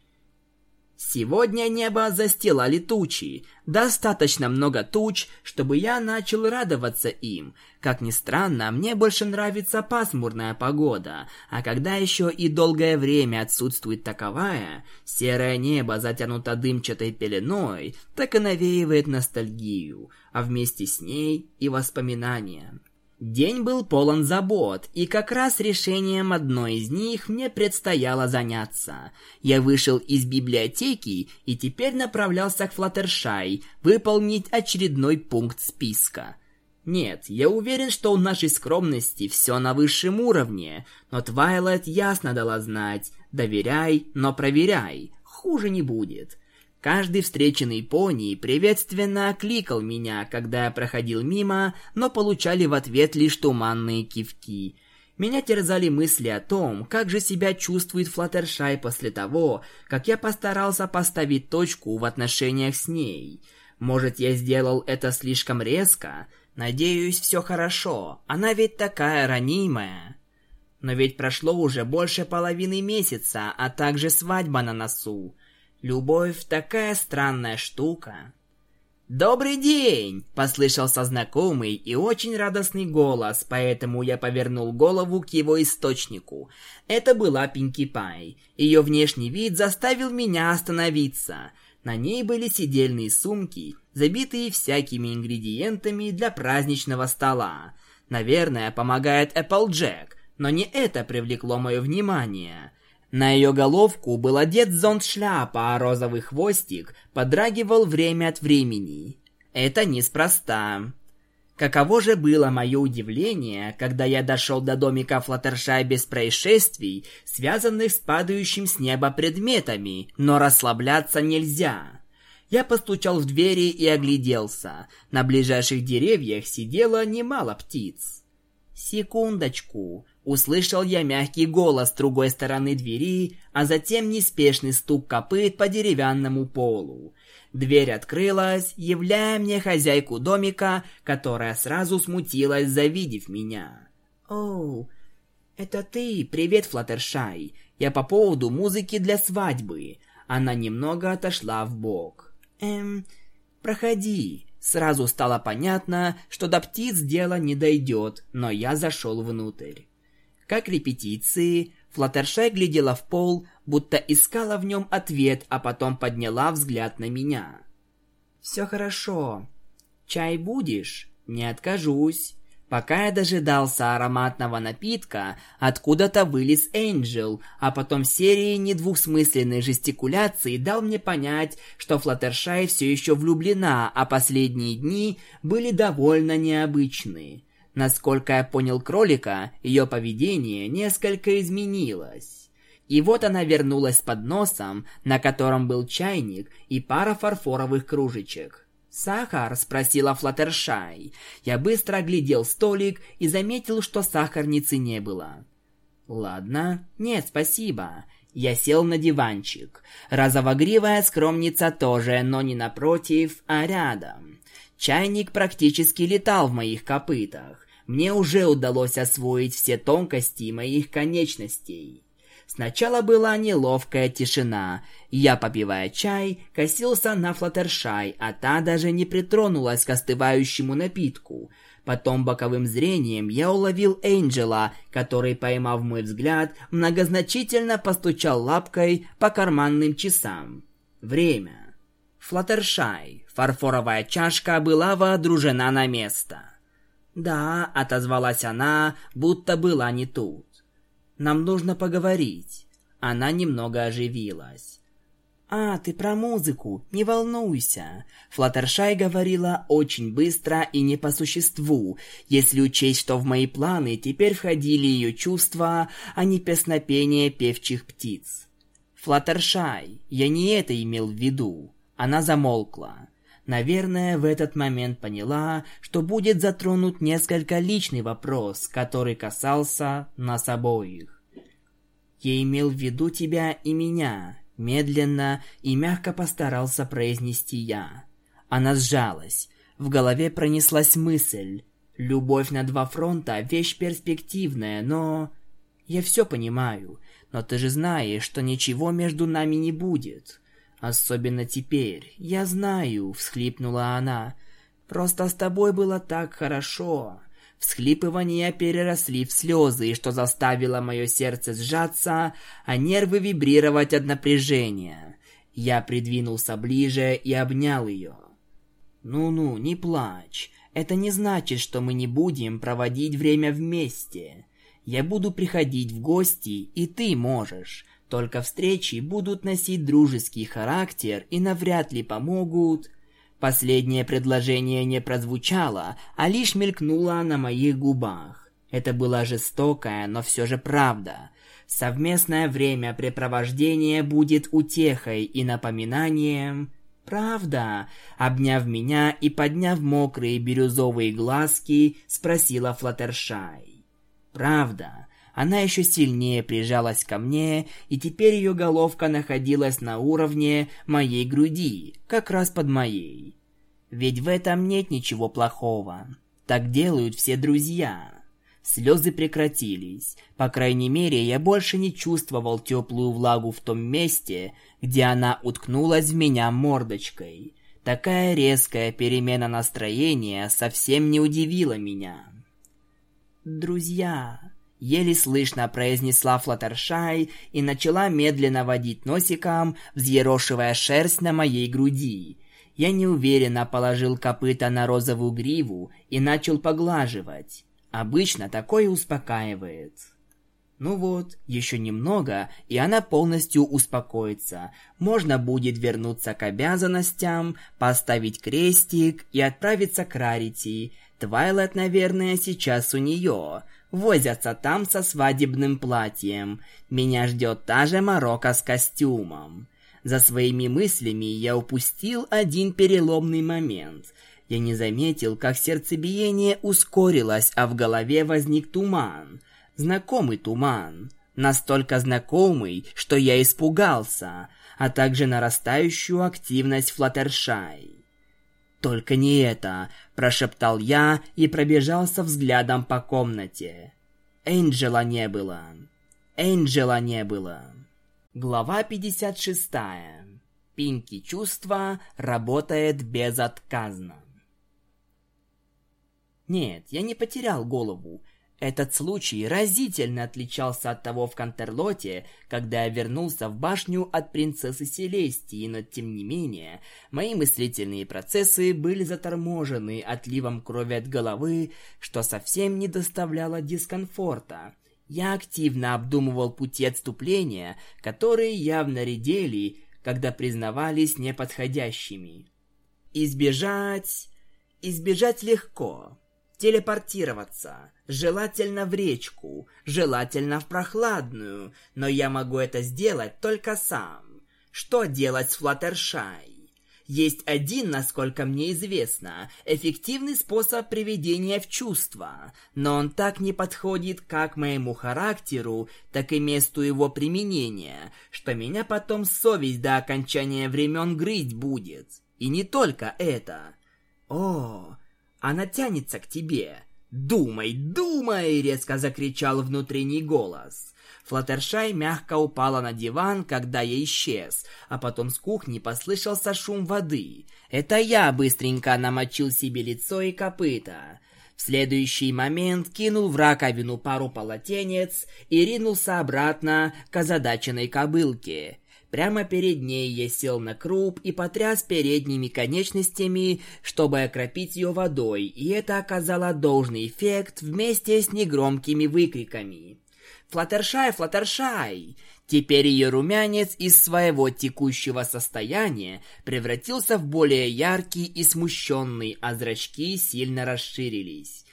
Сегодня небо застилали тучи. Достаточно много туч, чтобы я начал радоваться им. Как ни странно, мне больше нравится пасмурная погода, а когда еще и долгое время отсутствует таковая, серое небо затянуто дымчатой пеленой, так и навеивает ностальгию, а вместе с ней и воспоминания. День был полон забот, и как раз решением одной из них мне предстояло заняться. Я вышел из библиотеки и теперь направлялся к Флаттершай выполнить очередной пункт списка. Нет, я уверен, что у нашей скромности все на высшем уровне, но Твайлайт ясно дала знать «доверяй, но проверяй, хуже не будет». Каждый встреченный пони приветственно окликал меня, когда я проходил мимо, но получали в ответ лишь туманные кивки. Меня терзали мысли о том, как же себя чувствует Флаттершай после того, как я постарался поставить точку в отношениях с ней. Может, я сделал это слишком резко? Надеюсь, все хорошо. Она ведь такая ранимая. Но ведь прошло уже больше половины месяца, а также свадьба на носу. Любовь такая странная штука. «Добрый день!» – послышался знакомый и очень радостный голос, поэтому я повернул голову к его источнику. Это была Пинки Пай. Ее внешний вид заставил меня остановиться. На ней были сидельные сумки, забитые всякими ингредиентами для праздничного стола. Наверное, помогает Applejack, но не это привлекло мое внимание – на ее головку был одет зонт-шляпа, а розовый хвостик подрагивал время от времени. Это неспроста. Каково же было мое удивление, когда я дошел до домика Флаттершай без происшествий, связанных с падающим с неба предметами, но расслабляться нельзя. Я постучал в двери и огляделся. На ближайших деревьях сидело немало птиц. Секундочку. Услышал я мягкий голос с другой стороны двери, а затем неспешный стук копыт по деревянному полу. Дверь открылась, являя мне хозяйку домика, которая сразу смутилась, завидев меня. «Оу, это ты? Привет, Флаттершай. Я по поводу музыки для свадьбы». Она немного отошла в бок. «Эм, проходи». Сразу стало понятно, что до птиц дело не дойдет, но я зашел внутрь. Как репетиции, Флаттершай глядела в пол, будто искала в нем ответ, а потом подняла взгляд на меня. «Все хорошо. Чай будешь? Не откажусь». Пока я дожидался ароматного напитка, откуда-то вылез Энджел, а потом серии недвусмысленной жестикуляции дал мне понять, что Флаттершай все еще влюблена, а последние дни были довольно необычные. Насколько я понял кролика, ее поведение несколько изменилось. И вот она вернулась с подносом, на котором был чайник и пара фарфоровых кружечек. «Сахар?» – спросила Флаттершай. Я быстро оглядел столик и заметил, что сахарницы не было. «Ладно. Нет, спасибо». Я сел на диванчик. Розовогривая скромница тоже, но не напротив, а рядом. Чайник практически летал в моих копытах. Мне уже удалось освоить все тонкости моих конечностей. Сначала была неловкая тишина. Я, попивая чай, косился на Флаттершай, а та даже не притронулась к остывающему напитку. Потом боковым зрением я уловил Энджела, который, поймав мой взгляд, многозначительно постучал лапкой по карманным часам. Время. Флаттершай, фарфоровая чашка, была водружена на место. «Да», — отозвалась она, будто была не тут. «Нам нужно поговорить». Она немного оживилась. «А, ты про музыку, не волнуйся». Флаттершай говорила очень быстро и не по существу, если учесть, что в мои планы теперь входили ее чувства, а не песнопение певчих птиц. «Флаттершай, я не это имел в виду». Она замолкла. Наверное, в этот момент поняла, что будет затронут несколько личный вопрос, который касался нас обоих. Я имел в виду тебя и меня, медленно и мягко постарался произнести я. Она сжалась. В голове пронеслась мысль. Любовь на два фронта – вещь перспективная, но... Я все понимаю, но ты же знаешь, что ничего между нами не будет. Особенно теперь. Я знаю, всхлипнула она. Просто с тобой было так хорошо. Всхлипывания переросли в слезы, что заставило мое сердце сжаться, а нервы вибрировать от напряжения. Я придвинулся ближе и обнял ее. «Ну-ну, не плачь. Это не значит, что мы не будем проводить время вместе. Я буду приходить в гости, и ты можешь. Только встречи будут носить дружеский характер и навряд ли помогут. Последнее предложение не прозвучало, а лишь мелькнуло на моих губах. Это была жестокая, но все же правда. Совместное времяпрепровождение будет утехой и напоминанием. Правда, обняв меня и подняв мокрые бирюзовые глазки, спросила Флаттершай. Правда, она еще сильнее прижалась ко мне, и теперь ее головка находилась на уровне моей груди, как раз под моей. Ведь в этом нет ничего плохого. Так делают все друзья. Слезы прекратились. По крайней мере, я больше не чувствовал теплую влагу в том месте, где она уткнулась в меня мордочкой. Такая резкая перемена настроения совсем не удивила меня. «Друзья», еле слышно произнесла Флаттершай и начала медленно водить носиком, взъерошивая шерсть на моей груди. Я неуверенно положил копыта на розовую гриву и начал поглаживать. Обычно такое успокаивает. Ну вот, еще немного, и она полностью успокоится. Можно будет вернуться к обязанностям, поставить крестик и отправиться к Рарити. Твайлет, наверное, сейчас у нее возятся там со свадебным платьем. Меня ждет та же Марокко с костюмом. За своими мыслями я упустил один переломный момент. Я не заметил, как сердцебиение ускорилось, а в голове возник туман. Знакомый туман. Настолько знакомый, что я испугался, а также нарастающую активность Флаттершай. «Только не это!» – прошептал я и пробежался взглядом по комнате. Энджела не было. Энджела не было. Глава 56. Пинки чувства работает безотказно. Нет, я не потерял голову. Этот случай разительно отличался от того в Кантерлоте, когда я вернулся в башню от принцессы Селестии, но тем не менее, мои мыслительные процессы были заторможены отливом крови от головы, что совсем не доставляло дискомфорта. Я активно обдумывал пути отступления, которые явно редели, когда признавались неподходящими. Избежать... избежать легко телепортироваться, желательно в речку, желательно в прохладную, но я могу это сделать только сам. Что делать с Флаттершай? Есть один, насколько мне известно, эффективный способ приведения в чувство, но он так не подходит как моему характеру, так и месту его применения, что меня потом совесть до окончания времен грызть будет. И не только это. О, она тянется к тебе. «Думай, думай!» — резко закричал внутренний голос. Флаттершай мягко упала на диван, когда я исчез, а потом с кухни послышался шум воды. Это я быстренько намочил себе лицо и копыта. В следующий момент кинул в раковину пару полотенец и ринулся обратно к озадаченной кобылке. Прямо перед ней я сел на круп и потряс передними конечностями, чтобы окропить ее водой, и это оказало должный эффект вместе с негромкими выкриками. «Флаттершай, Флаттершай!» Теперь ее румянец из своего текущего состояния превратился в более яркий и смущенный, а зрачки сильно расширились.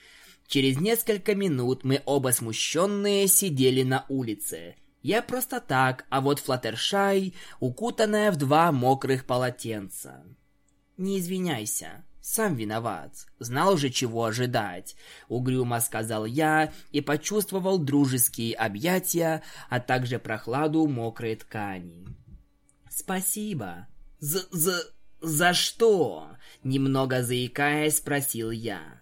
Через несколько минут мы оба смущенные сидели на улице. Я просто так, а вот Флаттершай, укутанная в два мокрых полотенца. Не извиняйся, сам виноват. Знал же, чего ожидать. Угрюмо сказал я и почувствовал дружеские объятия, а также прохладу мокрой ткани. Спасибо. За... за... за что? Немного заикаясь, спросил я.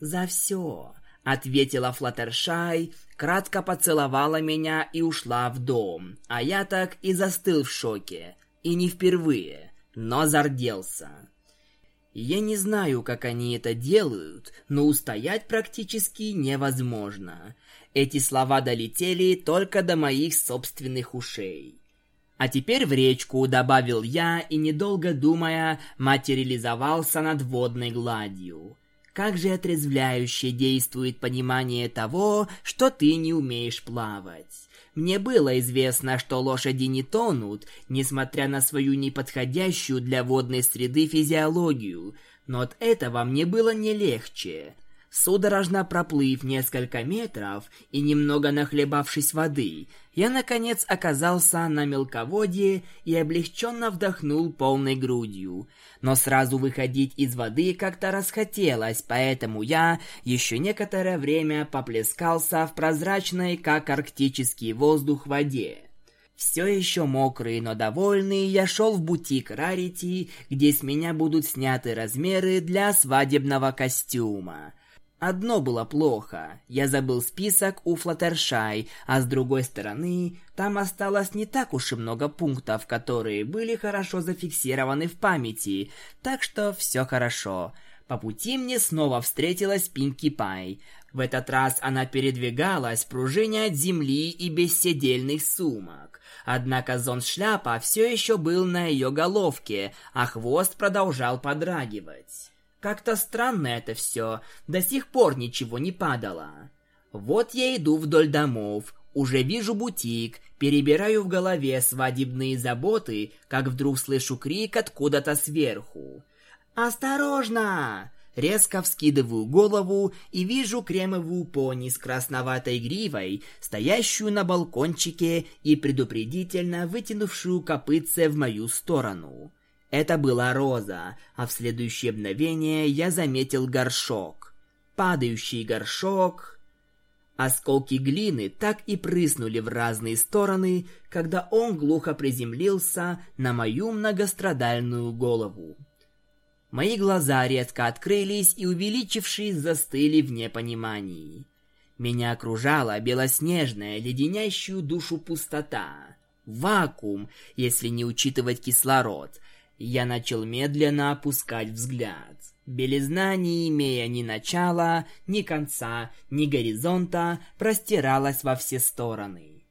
За все ответила Флаттершай, кратко поцеловала меня и ушла в дом, а я так и застыл в шоке, и не впервые, но зарделся. Я не знаю, как они это делают, но устоять практически невозможно. Эти слова долетели только до моих собственных ушей. А теперь в речку добавил я и, недолго думая, материализовался над водной гладью. Как же отрезвляюще действует понимание того, что ты не умеешь плавать. Мне было известно, что лошади не тонут, несмотря на свою неподходящую для водной среды физиологию, но от этого мне было не легче. Судорожно проплыв несколько метров и немного нахлебавшись воды, я, наконец, оказался на мелководье и облегченно вдохнул полной грудью. Но сразу выходить из воды как-то расхотелось, поэтому я еще некоторое время поплескался в прозрачной, как арктический воздух, воде. Все еще мокрый, но довольный, я шел в бутик Рарити, где с меня будут сняты размеры для свадебного костюма. Одно было плохо. Я забыл список у Флаттершай, а с другой стороны, там осталось не так уж и много пунктов, которые были хорошо зафиксированы в памяти, так что все хорошо. По пути мне снова встретилась Пинки Пай. В этот раз она передвигалась, пружиня от земли и без седельных сумок. Однако зонт-шляпа все еще был на ее головке, а хвост продолжал подрагивать. Как-то странно это все, до сих пор ничего не падало. Вот я иду вдоль домов, уже вижу бутик, перебираю в голове свадебные заботы, как вдруг слышу крик откуда-то сверху. «Осторожно!» Резко вскидываю голову и вижу кремовую пони с красноватой гривой, стоящую на балкончике и предупредительно вытянувшую копытце в мою сторону. Это была роза, а в следующее мгновение я заметил горшок. Падающий горшок... Осколки глины так и прыснули в разные стороны, когда он глухо приземлился на мою многострадальную голову. Мои глаза резко открылись и, увеличившись, застыли в непонимании. Меня окружала белоснежная, леденящую душу пустота. Вакуум, если не учитывать кислород, я начал медленно опускать взгляд. Белизна, не имея ни начала, ни конца, ни горизонта, простиралась во все стороны.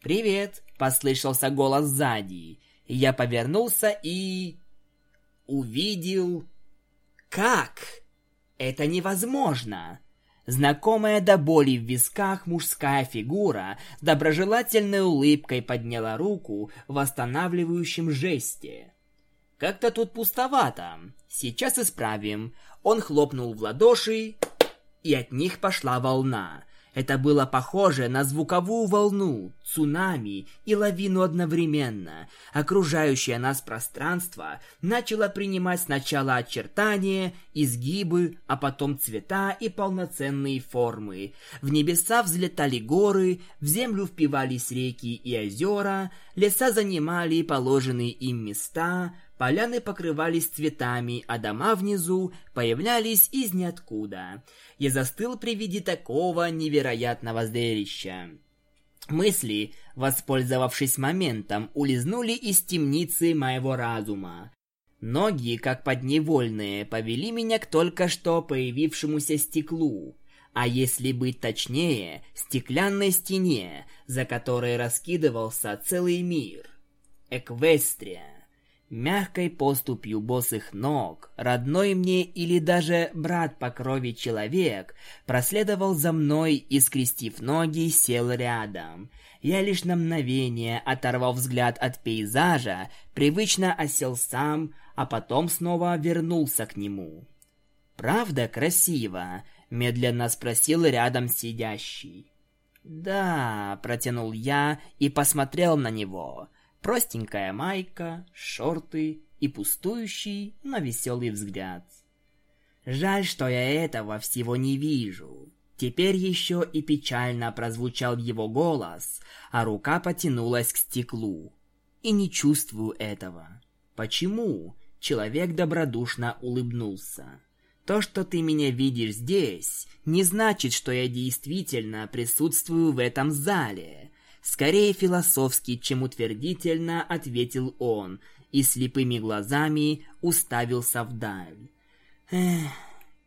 «Привет!» — послышался голос сзади. Я повернулся и... увидел... Как? Это невозможно! Знакомая до боли в висках мужская фигура с доброжелательной улыбкой подняла руку в восстанавливающем жесте. Как-то тут пустовато. Сейчас исправим. Он хлопнул в ладоши, и от них пошла волна. Это было похоже на звуковую волну, цунами и лавину одновременно. Окружающее нас пространство начало принимать сначала очертания, изгибы, а потом цвета и полноценные формы. В небеса взлетали горы, в землю впивались реки и озера, леса занимали положенные им места, Поляны покрывались цветами, а дома внизу появлялись из ниоткуда. Я застыл при виде такого невероятного зрелища. Мысли, воспользовавшись моментом, улизнули из темницы моего разума. Ноги, как подневольные, повели меня к только что появившемуся стеклу, а если быть точнее, стеклянной стене, за которой раскидывался целый мир. Эквестрия мягкой поступью босых ног, родной мне или даже брат по крови человек, проследовал за мной и, скрестив ноги, сел рядом. Я лишь на мгновение, оторвал взгляд от пейзажа, привычно осел сам, а потом снова вернулся к нему. «Правда красиво?» — медленно спросил рядом сидящий. «Да», — протянул я и посмотрел на него — Простенькая майка, шорты и пустующий, но веселый взгляд. Жаль, что я этого всего не вижу. Теперь еще и печально прозвучал его голос, а рука потянулась к стеклу. И не чувствую этого. Почему? Человек добродушно улыбнулся. То, что ты меня видишь здесь, не значит, что я действительно присутствую в этом зале. Скорее философски, чем утвердительно ответил он и слепыми глазами уставился вдаль. Эх,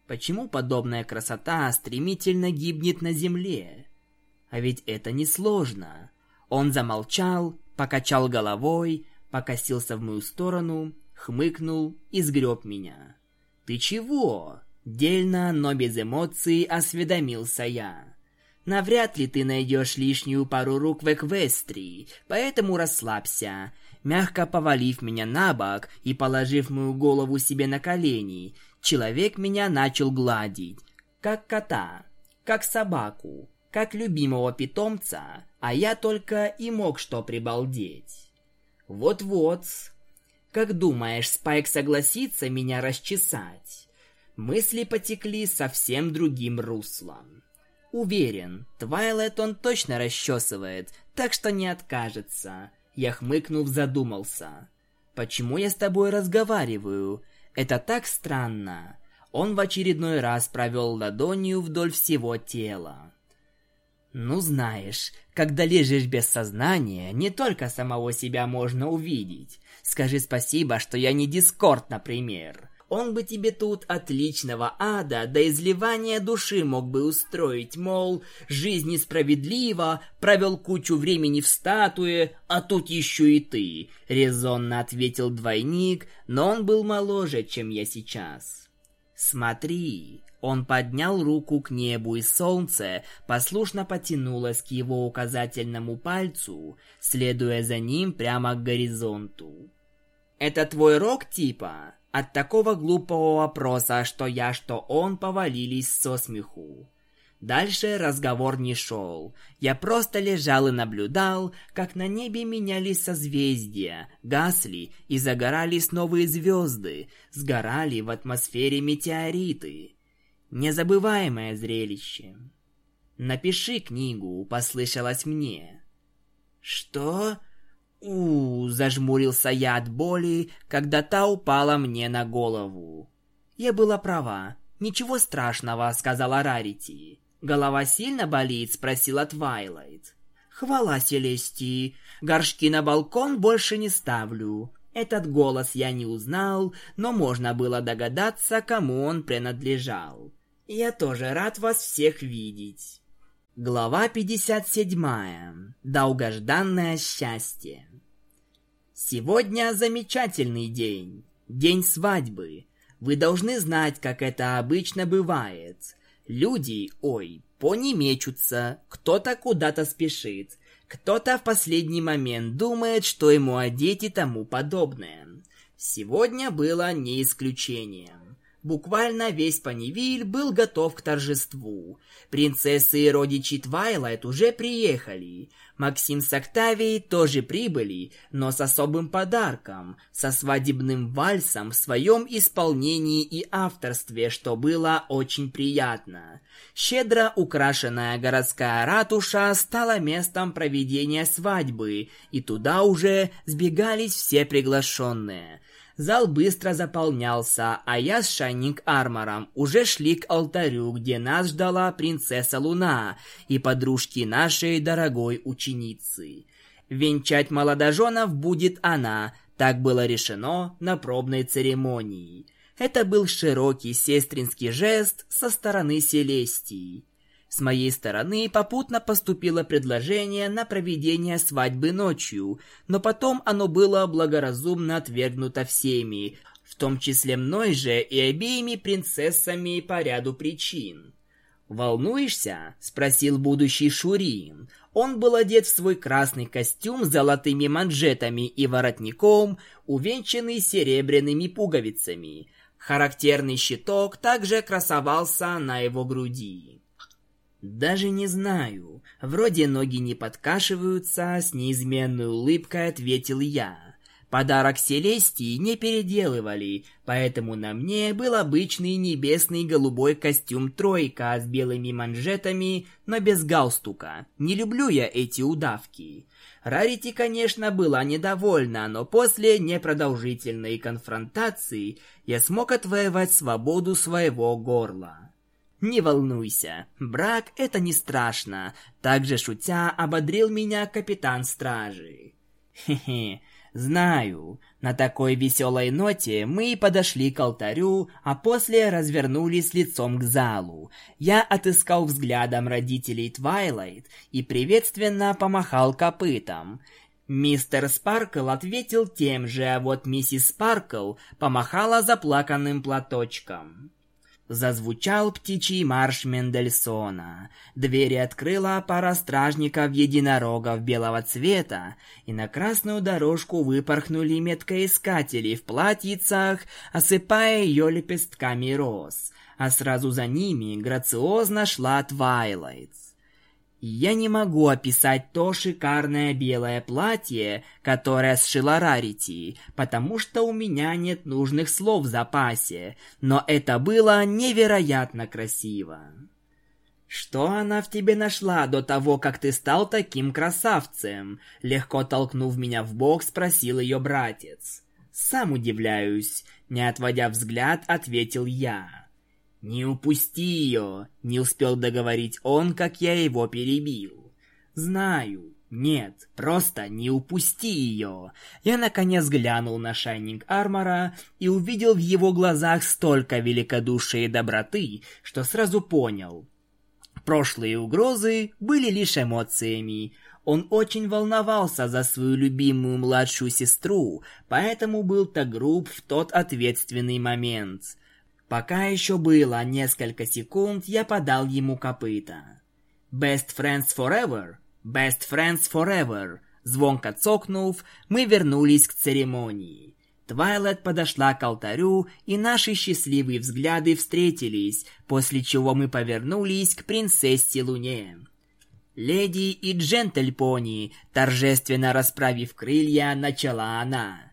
почему подобная красота стремительно гибнет на земле? А ведь это несложно. Он замолчал, покачал головой, покосился в мою сторону, хмыкнул и сгреб меня. «Ты чего?» Дельно, но без эмоций осведомился я. Навряд ли ты найдешь лишнюю пару рук в Эквестрии, поэтому расслабься. Мягко повалив меня на бок и положив мою голову себе на колени, человек меня начал гладить, как кота, как собаку, как любимого питомца, а я только и мог что прибалдеть. Вот-вот. Как думаешь, Спайк согласится меня расчесать? Мысли потекли совсем другим руслом. Уверен, Твайлет он точно расчесывает, так что не откажется. Я хмыкнув задумался. Почему я с тобой разговариваю? Это так странно. Он в очередной раз провел ладонью вдоль всего тела. Ну знаешь, когда лежишь без сознания, не только самого себя можно увидеть. Скажи спасибо, что я не Дискорд, например. Он бы тебе тут отличного ада до изливания души мог бы устроить, мол, жизнь несправедлива, провел кучу времени в статуе, а тут еще и ты, резонно ответил двойник, но он был моложе, чем я сейчас. Смотри, он поднял руку к небу, и солнце послушно потянулось к его указательному пальцу, следуя за ним прямо к горизонту. «Это твой рок типа?» От такого глупого вопроса, что я, что он, повалились со смеху. Дальше разговор не шел. Я просто лежал и наблюдал, как на небе менялись созвездия, гасли и загорались новые звезды, сгорали в атмосфере метеориты. Незабываемое зрелище. «Напиши книгу», — послышалось мне. «Что?» У зажмурился я от боли, когда та упала мне на голову. Я была права. «Ничего страшного», — сказала Рарити. «Голова сильно болит?» — спросила Твайлайт. «Хвала Селестии. Горшки на балкон больше не ставлю». Этот голос я не узнал, но можно было догадаться, кому он принадлежал. «Я тоже рад вас всех видеть». Глава 57. Долгожданное счастье. Сегодня замечательный день. День свадьбы. Вы должны знать, как это обычно бывает. Люди, ой, пони мечутся, кто-то куда-то спешит, кто-то в последний момент думает, что ему одеть и тому подобное. Сегодня было не исключением. Буквально весь Панивиль был готов к торжеству. Принцессы и родичи Твайлайт уже приехали. Максим с Октавией тоже прибыли, но с особым подарком, со свадебным вальсом в своем исполнении и авторстве, что было очень приятно. Щедро украшенная городская ратуша стала местом проведения свадьбы, и туда уже сбегались все приглашенные – Зал быстро заполнялся, а я с Шайнинг Армором уже шли к алтарю, где нас ждала принцесса Луна и подружки нашей дорогой ученицы. Венчать молодоженов будет она, так было решено на пробной церемонии. Это был широкий сестринский жест со стороны Селестии. С моей стороны попутно поступило предложение на проведение свадьбы ночью, но потом оно было благоразумно отвергнуто всеми, в том числе мной же и обеими принцессами по ряду причин. «Волнуешься?» — спросил будущий Шурин. Он был одет в свой красный костюм с золотыми манжетами и воротником, увенчанный серебряными пуговицами. Характерный щиток также красовался на его груди. Даже не знаю. Вроде ноги не подкашиваются, с неизменной улыбкой ответил я. Подарок Селестии не переделывали, поэтому на мне был обычный небесный голубой костюм тройка с белыми манжетами, но без галстука. Не люблю я эти удавки. Рарити, конечно, была недовольна, но после непродолжительной конфронтации я смог отвоевать свободу своего горла. «Не волнуйся, брак — это не страшно», — также шутя ободрил меня капитан стражи. «Хе-хе, знаю». На такой веселой ноте мы подошли к алтарю, а после развернулись лицом к залу. Я отыскал взглядом родителей Твайлайт и приветственно помахал копытом. Мистер Спаркл ответил тем же, а вот миссис Спаркл помахала заплаканным платочком. Зазвучал птичий марш Мендельсона. Двери открыла пара стражников-единорогов белого цвета, и на красную дорожку выпорхнули меткоискатели в платьицах, осыпая ее лепестками роз, а сразу за ними грациозно шла Твайлайт. Я не могу описать то шикарное белое платье, которое сшила Рарити, потому что у меня нет нужных слов в запасе, но это было невероятно красиво. Что она в тебе нашла до того, как ты стал таким красавцем? Легко толкнув меня в бок, спросил ее братец. Сам удивляюсь, не отводя взгляд, ответил я. «Не упусти ее!» — не успел договорить он, как я его перебил. «Знаю. Нет, просто не упусти ее!» Я наконец глянул на Шайнинг Армора и увидел в его глазах столько великодушия и доброты, что сразу понял. Прошлые угрозы были лишь эмоциями. Он очень волновался за свою любимую младшую сестру, поэтому был так груб в тот ответственный момент — Пока еще было несколько секунд, я подал ему копыта. «Best friends forever! Best friends forever!» Звонко цокнув, мы вернулись к церемонии. Твайлет подошла к алтарю, и наши счастливые взгляды встретились, после чего мы повернулись к принцессе Луне. «Леди и джентльпони!» торжественно расправив крылья, начала она.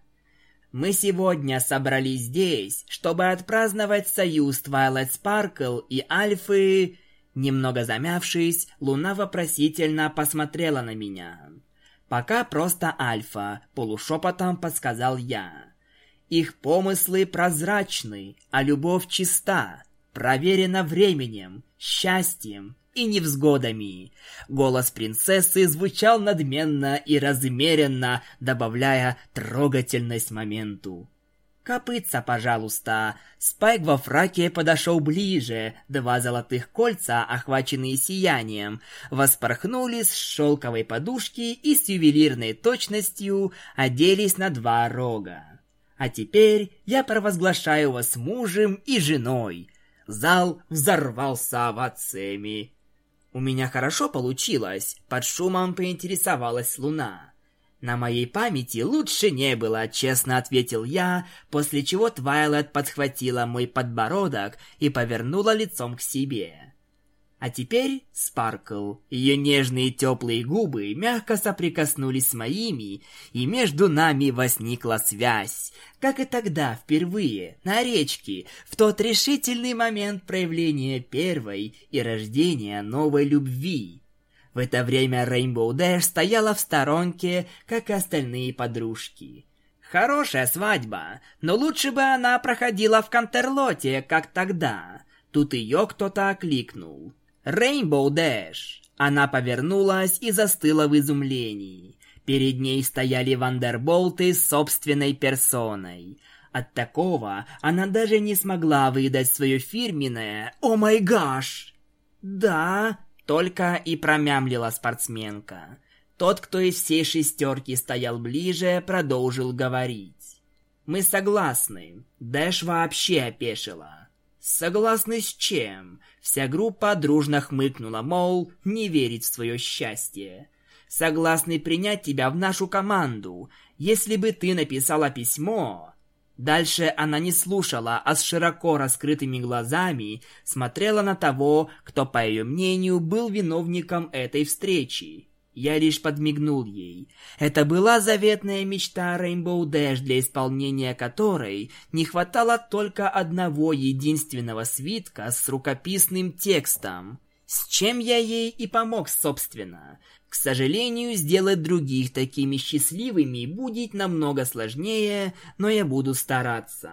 Мы сегодня собрались здесь, чтобы отпраздновать союз Twilight Sparkle и Альфы. Немного замявшись, Луна вопросительно посмотрела на меня. Пока просто Альфа, полушепотом подсказал я. Их помыслы прозрачны, а любовь чиста, проверена временем, счастьем и невзгодами. Голос принцессы звучал надменно и размеренно, добавляя трогательность моменту. «Копытца, пожалуйста!» Спайк во фраке подошел ближе. Два золотых кольца, охваченные сиянием, воспорхнули с шелковой подушки и с ювелирной точностью оделись на два рога. «А теперь я провозглашаю вас мужем и женой!» Зал взорвался овациями. У меня хорошо получилось, под шумом поинтересовалась Луна. На моей памяти лучше не было, честно ответил я, после чего Твайлет подхватила мой подбородок и повернула лицом к себе. А теперь Спаркл. Ее нежные теплые губы мягко соприкоснулись с моими, и между нами возникла связь. Как и тогда, впервые, на речке, в тот решительный момент проявления первой и рождения новой любви. В это время Рейнбоу Дэш стояла в сторонке, как и остальные подружки. Хорошая свадьба, но лучше бы она проходила в Кантерлоте, как тогда. Тут ее кто-то окликнул. «Рейнбоу Дэш!» Она повернулась и застыла в изумлении. Перед ней стояли вандерболты с собственной персоной. От такого она даже не смогла выдать свое фирменное «О май гаш!» «Да», — только и промямлила спортсменка. Тот, кто из всей шестерки стоял ближе, продолжил говорить. «Мы согласны. Дэш вообще опешила». «Согласны с чем?» Вся группа дружно хмыкнула, мол, не верить в свое счастье. «Согласны принять тебя в нашу команду. Если бы ты написала письмо...» Дальше она не слушала, а с широко раскрытыми глазами смотрела на того, кто, по ее мнению, был виновником этой встречи. Я лишь подмигнул ей. Это была заветная мечта Rainbow Dash, для исполнения которой не хватало только одного единственного свитка с рукописным текстом. С чем я ей и помог, собственно. К сожалению, сделать других такими счастливыми будет намного сложнее, но я буду стараться.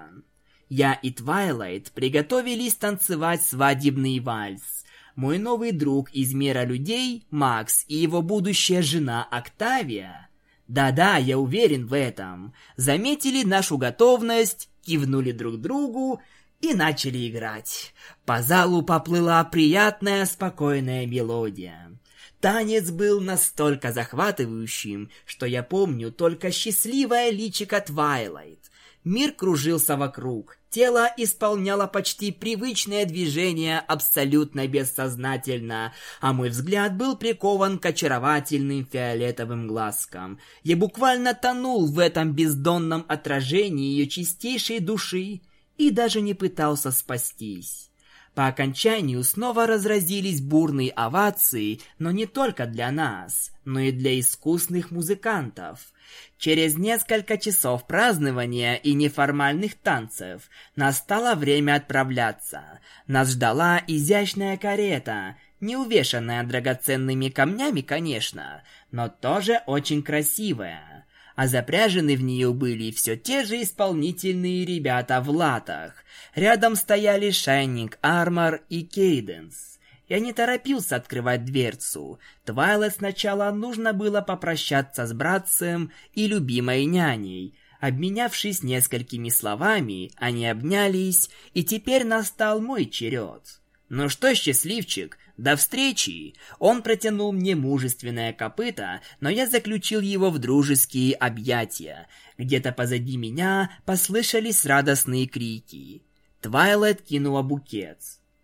Я и Твайлайт приготовились танцевать свадебный вальс. Мой новый друг из мира людей, Макс, и его будущая жена Октавия. Да-да, я уверен в этом. Заметили нашу готовность, кивнули друг другу и начали играть. По залу поплыла приятная, спокойная мелодия. Танец был настолько захватывающим, что я помню только счастливое личико Твайлайт. Мир кружился вокруг, тело исполняло почти привычное движение абсолютно бессознательно, а мой взгляд был прикован к очаровательным фиолетовым глазкам. Я буквально тонул в этом бездонном отражении ее чистейшей души и даже не пытался спастись. По окончанию снова разразились бурные овации, но не только для нас, но и для искусных музыкантов. Через несколько часов празднования и неформальных танцев настало время отправляться. Нас ждала изящная карета, не увешанная драгоценными камнями, конечно, но тоже очень красивая. А запряжены в нее были все те же исполнительные ребята в латах. Рядом стояли Шайнинг Армор и Кейденс. Я не торопился открывать дверцу. Твайлет сначала нужно было попрощаться с братцем и любимой няней. Обменявшись несколькими словами, они обнялись, и теперь настал мой черед. «Ну что, счастливчик, до встречи!» Он протянул мне мужественное копыто, но я заключил его в дружеские объятия. Где-то позади меня послышались радостные крики. Твайлет кинула букет.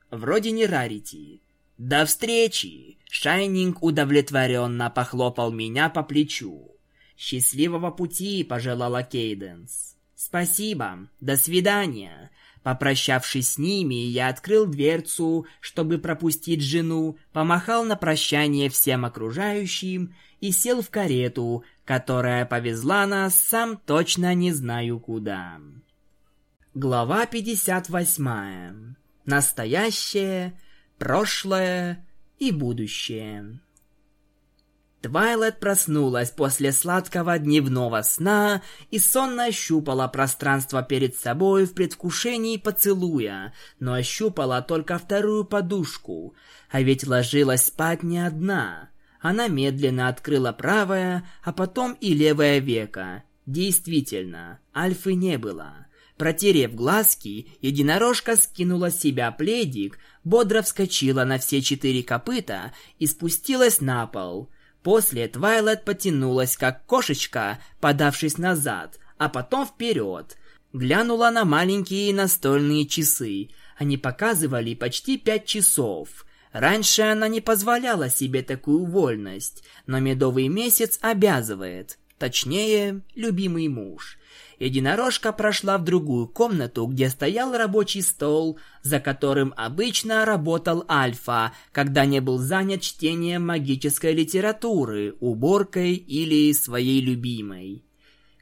Вроде не рарити. «До встречи!» Шайнинг удовлетворенно похлопал меня по плечу. «Счастливого пути!» – пожелала Кейденс. «Спасибо! До свидания!» Попрощавшись с ними, я открыл дверцу, чтобы пропустить жену, помахал на прощание всем окружающим и сел в карету, которая повезла нас сам точно не знаю куда. Глава 58. Настоящее прошлое и будущее. Твайлет проснулась после сладкого дневного сна и сонно ощупала пространство перед собой в предвкушении поцелуя, но ощупала только вторую подушку, а ведь ложилась спать не одна. Она медленно открыла правое, а потом и левое веко. Действительно, Альфы не было. Протерев глазки, единорожка скинула с себя пледик, бодро вскочила на все четыре копыта и спустилась на пол. После Твайлет потянулась, как кошечка, подавшись назад, а потом вперед. Глянула на маленькие настольные часы. Они показывали почти пять часов. Раньше она не позволяла себе такую вольность, но медовый месяц обязывает. Точнее, любимый муж. Единорожка прошла в другую комнату, где стоял рабочий стол, за которым обычно работал Альфа, когда не был занят чтением магической литературы, уборкой или своей любимой.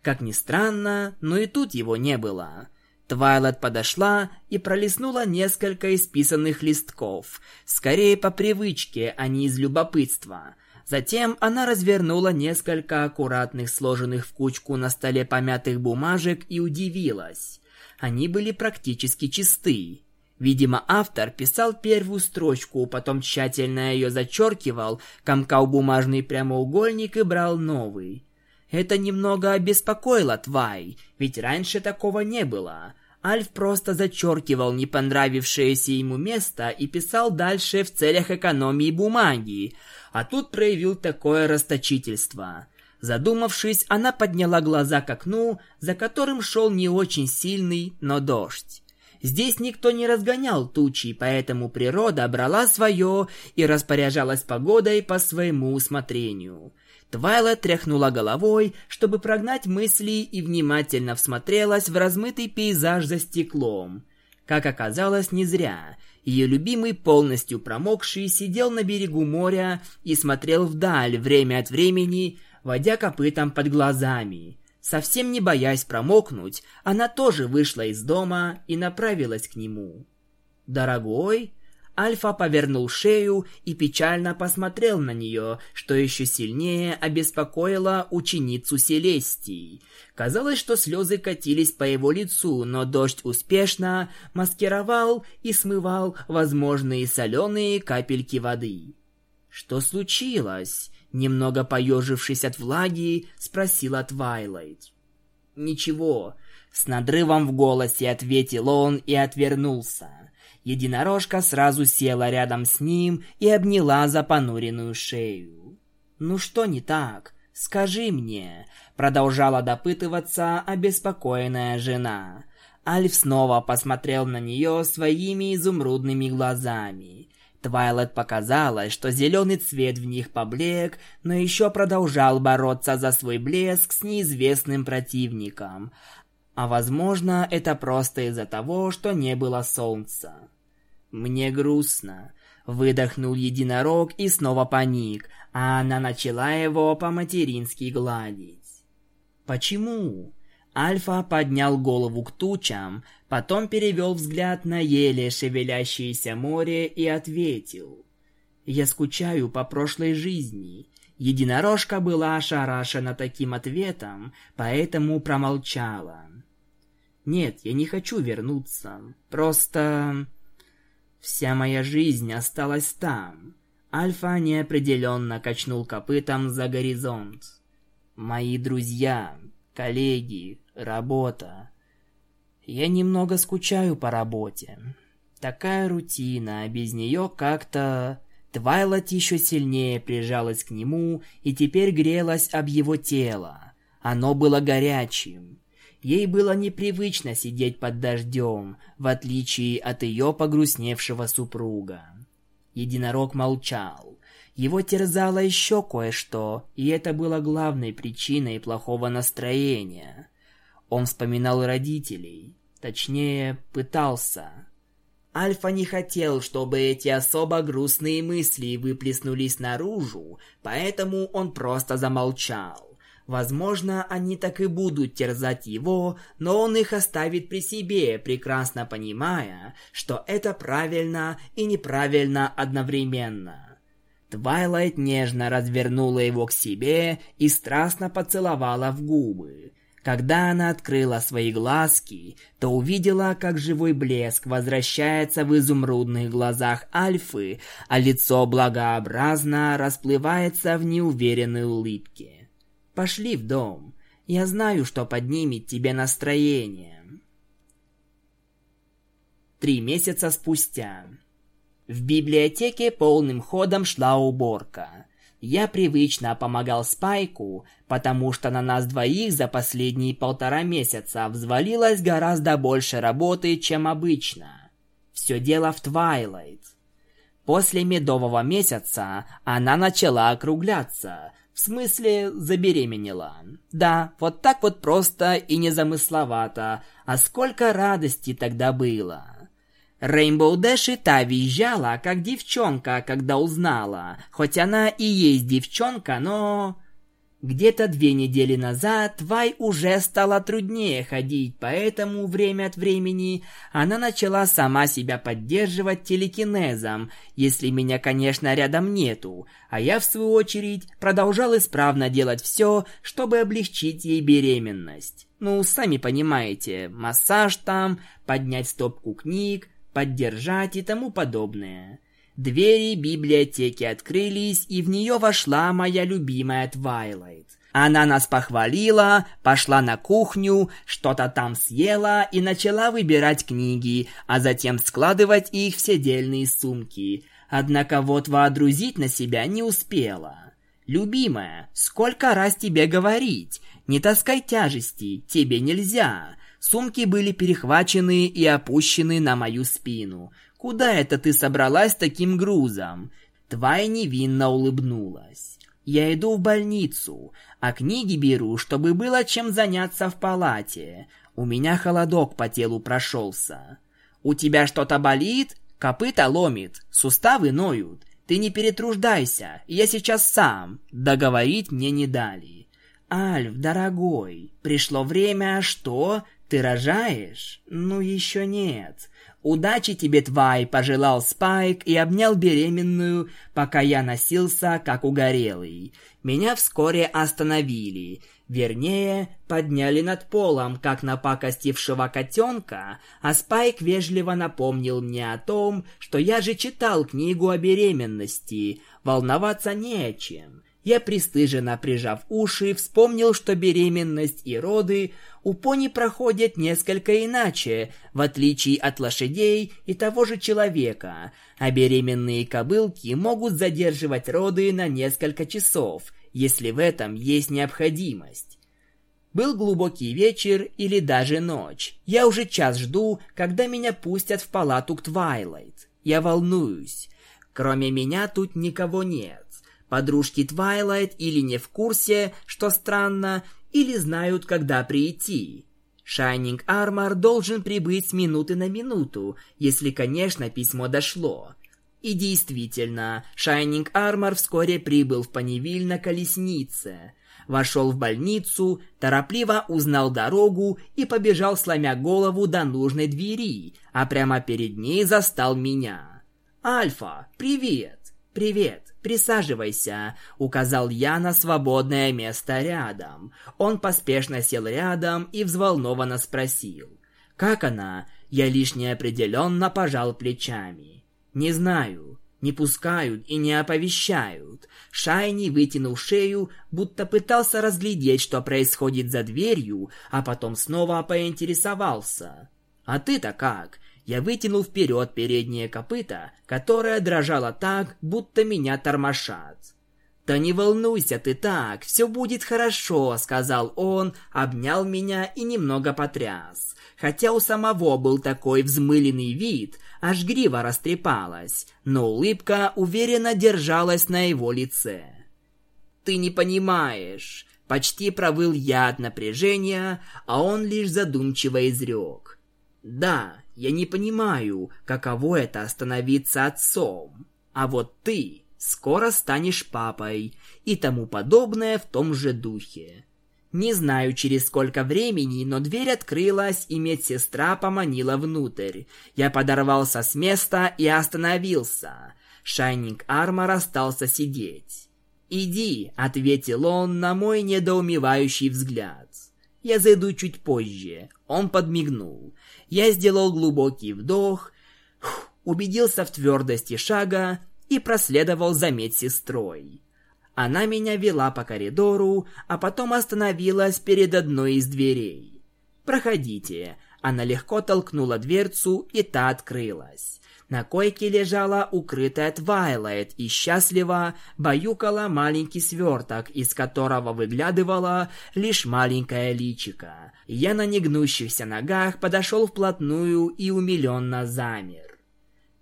Как ни странно, но и тут его не было. Твайлет подошла и пролистнула несколько исписанных листков, скорее по привычке, а не из любопытства – Затем она развернула несколько аккуратных сложенных в кучку на столе помятых бумажек и удивилась. Они были практически чисты. Видимо, автор писал первую строчку, потом тщательно ее зачеркивал, комкал бумажный прямоугольник и брал новый. Это немного обеспокоило Твай, ведь раньше такого не было. Альф просто зачеркивал не понравившееся ему место и писал дальше в целях экономии бумаги, а тут проявил такое расточительство. Задумавшись, она подняла глаза к окну, за которым шел не очень сильный, но дождь. Здесь никто не разгонял тучи, поэтому природа брала свое и распоряжалась погодой по своему усмотрению. Твайлет тряхнула головой, чтобы прогнать мысли и внимательно всмотрелась в размытый пейзаж за стеклом. Как оказалось, не зря. Ее любимый, полностью промокший, сидел на берегу моря и смотрел вдаль время от времени, водя копытом под глазами. Совсем не боясь промокнуть, она тоже вышла из дома и направилась к нему. «Дорогой?» Альфа повернул шею и печально посмотрел на нее, что еще сильнее обеспокоило ученицу Селестии. Казалось, что слезы катились по его лицу, но дождь успешно маскировал и смывал возможные соленые капельки воды. «Что случилось?» Немного поежившись от влаги, спросила Твайлайт. «Ничего», — с надрывом в голосе ответил он и отвернулся. Единорожка сразу села рядом с ним и обняла за понуренную шею. «Ну что не так? Скажи мне», — продолжала допытываться обеспокоенная жена. Альф снова посмотрел на нее своими изумрудными глазами. Твайлет показалось, что зеленый цвет в них поблек, но еще продолжал бороться за свой блеск с неизвестным противником. А возможно, это просто из-за того, что не было солнца. «Мне грустно», — выдохнул единорог и снова паник, а она начала его по-матерински гладить. «Почему?» Альфа поднял голову к тучам, потом перевел взгляд на еле шевелящееся море и ответил. «Я скучаю по прошлой жизни». Единорожка была ошарашена таким ответом, поэтому промолчала. «Нет, я не хочу вернуться. Просто...» Вся моя жизнь осталась там. Альфа неопределенно качнул копытом за горизонт. Мои друзья, коллеги, работа. Я немного скучаю по работе. Такая рутина, а без нее как-то... Твайлот еще сильнее прижалась к нему и теперь грелась об его тело. Оно было горячим. Ей было непривычно сидеть под дождем, в отличие от ее погрустневшего супруга. Единорог молчал. Его терзало еще кое-что, и это было главной причиной плохого настроения. Он вспоминал родителей, точнее, пытался. Альфа не хотел, чтобы эти особо грустные мысли выплеснулись наружу, поэтому он просто замолчал. Возможно, они так и будут терзать его, но он их оставит при себе, прекрасно понимая, что это правильно и неправильно одновременно. Твайлайт нежно развернула его к себе и страстно поцеловала в губы. Когда она открыла свои глазки, то увидела, как живой блеск возвращается в изумрудных глазах Альфы, а лицо благообразно расплывается в неуверенной улыбке. Пошли в дом. Я знаю, что поднимет тебе настроение. Три месяца спустя. В библиотеке полным ходом шла уборка. Я привычно помогал Спайку, потому что на нас двоих за последние полтора месяца взвалилось гораздо больше работы, чем обычно. Все дело в Твайлайт. После медового месяца она начала округляться, в смысле, забеременела. Да, вот так вот просто и незамысловато. А сколько радости тогда было. Рейнбоу Дэш и та визжала, как девчонка, когда узнала. Хоть она и есть девчонка, но... Где-то две недели назад Твай уже стало труднее ходить, поэтому время от времени она начала сама себя поддерживать телекинезом, если меня, конечно, рядом нету, а я, в свою очередь, продолжал исправно делать все, чтобы облегчить ей беременность. Ну, сами понимаете, массаж там, поднять стопку книг, поддержать и тому подобное. Двери библиотеки открылись, и в нее вошла моя любимая Твайлайт. Она нас похвалила, пошла на кухню, что-то там съела и начала выбирать книги, а затем складывать их в седельные сумки. Однако вот водрузить на себя не успела. «Любимая, сколько раз тебе говорить? Не таскай тяжести, тебе нельзя!» Сумки были перехвачены и опущены на мою спину. Куда это ты собралась таким грузом? Твай невинно улыбнулась. Я иду в больницу, а книги беру, чтобы было чем заняться в палате. У меня холодок по телу прошелся. У тебя что-то болит? Копыта ломит, суставы ноют. Ты не перетруждайся, я сейчас сам. Договорить мне не дали. Альф, дорогой, пришло время, что? Ты рожаешь? Ну еще нет. «Удачи тебе, Твай!» – пожелал Спайк и обнял беременную, пока я носился, как угорелый. Меня вскоре остановили. Вернее, подняли над полом, как напакостившего котенка, а Спайк вежливо напомнил мне о том, что я же читал книгу о беременности. Волноваться не о чем. Я пристыженно прижав уши, вспомнил, что беременность и роды у пони проходят несколько иначе, в отличие от лошадей и того же человека, а беременные кобылки могут задерживать роды на несколько часов, если в этом есть необходимость. Был глубокий вечер или даже ночь. Я уже час жду, когда меня пустят в палату к Твайлайт. Я волнуюсь. Кроме меня тут никого нет. Подружки Твайлайт или не в курсе, что странно, или знают, когда прийти. Шайнинг Армор должен прибыть с минуты на минуту, если, конечно, письмо дошло. И действительно, Шайнинг Армор вскоре прибыл в Понивиль на колеснице. Вошел в больницу, торопливо узнал дорогу и побежал, сломя голову до нужной двери, а прямо перед ней застал меня. «Альфа, привет!» «Привет, присаживайся», — указал я на свободное место рядом. Он поспешно сел рядом и взволнованно спросил. «Как она?» Я лишь неопределенно пожал плечами. «Не знаю. Не пускают и не оповещают». Шайни вытянул шею, будто пытался разглядеть, что происходит за дверью, а потом снова поинтересовался. «А ты-то как? Я вытянул вперед переднее копыто, которое дрожало так, будто меня тормошат. «Да не волнуйся ты так, все будет хорошо», — сказал он, обнял меня и немного потряс. Хотя у самого был такой взмыленный вид, аж грива растрепалась, но улыбка уверенно держалась на его лице. «Ты не понимаешь», — почти провыл я от напряжения, а он лишь задумчиво изрек. «Да, я не понимаю, каково это остановиться отцом. А вот ты скоро станешь папой и тому подобное в том же духе. Не знаю, через сколько времени, но дверь открылась, и медсестра поманила внутрь. Я подорвался с места и остановился. Шайнинг Армор остался сидеть. «Иди», — ответил он на мой недоумевающий взгляд. «Я зайду чуть позже». Он подмигнул. Я сделал глубокий вдох, убедился в твердости шага и проследовал за медсестрой. Она меня вела по коридору, а потом остановилась перед одной из дверей. «Проходите». Она легко толкнула дверцу, и та открылась. На койке лежала укрытая Твайлайт и счастливо баюкала маленький сверток, из которого выглядывала лишь маленькая личика. Я на негнущихся ногах подошел вплотную и умиленно замер.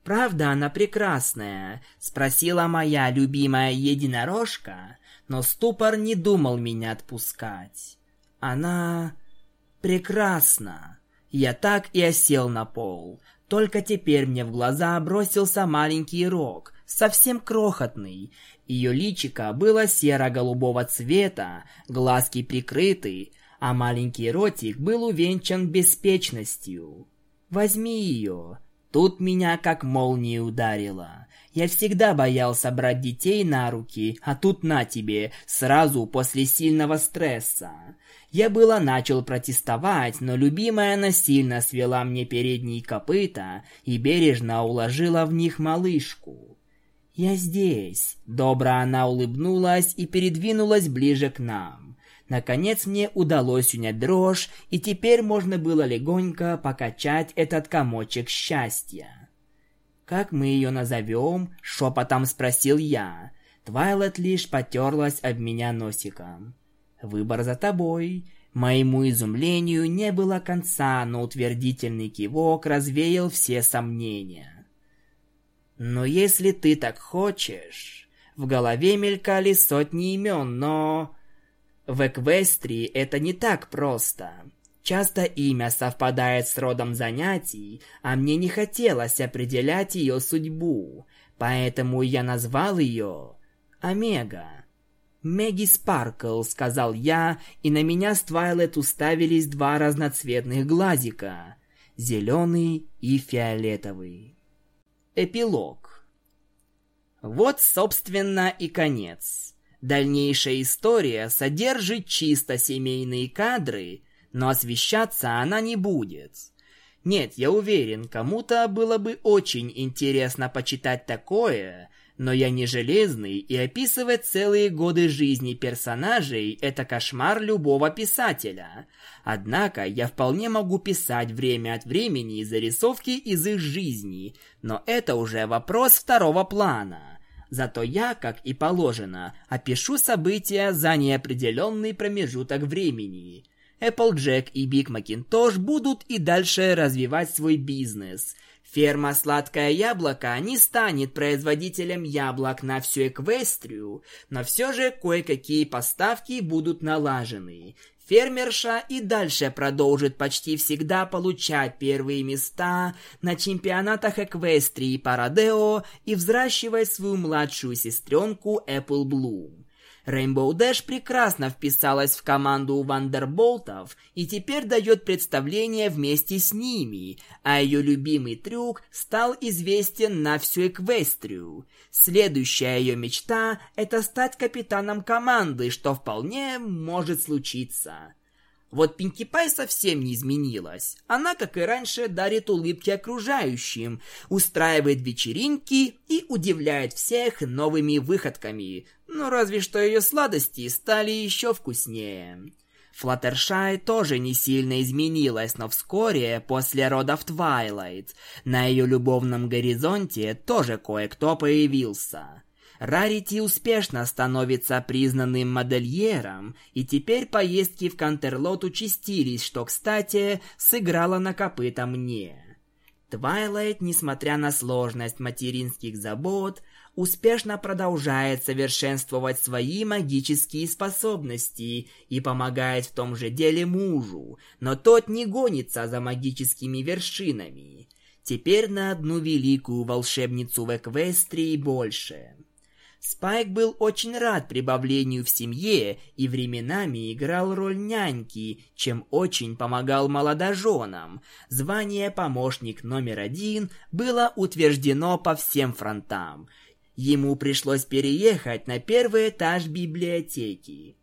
«Правда она прекрасная?» — спросила моя любимая единорожка, но ступор не думал меня отпускать. «Она... прекрасна!» Я так и осел на пол. Только теперь мне в глаза бросился маленький рог, совсем крохотный. Ее личико было серо-голубого цвета, глазки прикрыты, а маленький ротик был увенчан беспечностью. «Возьми ее!» Тут меня как молнией ударило. Я всегда боялся брать детей на руки, а тут на тебе, сразу после сильного стресса. Я было начал протестовать, но любимая насильно свела мне передние копыта и бережно уложила в них малышку. «Я здесь!» Добро она улыбнулась и передвинулась ближе к нам. Наконец мне удалось унять дрожь, и теперь можно было легонько покачать этот комочек счастья. «Как мы ее назовем?» — шепотом спросил я. Твайлет лишь потерлась об меня носиком. Выбор за тобой. Моему изумлению не было конца, но утвердительный кивок развеял все сомнения. Но если ты так хочешь... В голове мелькали сотни имен, но... В Эквестрии это не так просто. Часто имя совпадает с родом занятий, а мне не хотелось определять ее судьбу, поэтому я назвал ее Омега. «Мэгги Спаркл», — сказал я, и на меня с Твайлет уставились два разноцветных глазика — зеленый и фиолетовый. Эпилог. Вот, собственно, и конец. Дальнейшая история содержит чисто семейные кадры, но освещаться она не будет. Нет, я уверен, кому-то было бы очень интересно почитать такое, но я не железный, и описывать целые годы жизни персонажей – это кошмар любого писателя. Однако я вполне могу писать время от времени зарисовки из их жизни, но это уже вопрос второго плана. Зато я, как и положено, опишу события за неопределенный промежуток времени – Applejack и Биг Макинтош будут и дальше развивать свой бизнес. Ферма «Сладкое яблоко» не станет производителем яблок на всю Эквестрию, но все же кое-какие поставки будут налажены. Фермерша и дальше продолжит почти всегда получать первые места на чемпионатах Эквестрии по Родео и взращивать свою младшую сестренку Apple Bloom. Rainbow Dash прекрасно вписалась в команду Вандерболтов и теперь дает представление вместе с ними, а ее любимый трюк стал известен на всю Эквестрию. Следующая ее мечта – это стать капитаном команды, что вполне может случиться. Вот Пинки Пай совсем не изменилась. Она, как и раньше, дарит улыбки окружающим, устраивает вечеринки и удивляет всех новыми выходками. Но разве что ее сладости стали еще вкуснее. Флаттершай тоже не сильно изменилась, но вскоре, после родов Твайлайт, на ее любовном горизонте тоже кое-кто появился. Рарити успешно становится признанным модельером, и теперь поездки в Кантерлот участились, что, кстати, сыграло на копыта мне. Твайлайт, несмотря на сложность материнских забот, успешно продолжает совершенствовать свои магические способности и помогает в том же деле мужу, но тот не гонится за магическими вершинами. Теперь на одну великую волшебницу в Эквестрии больше. Спайк был очень рад прибавлению в семье и временами играл роль няньки, чем очень помогал молодоженам. Звание помощник номер один было утверждено по всем фронтам. Ему пришлось переехать на первый этаж библиотеки.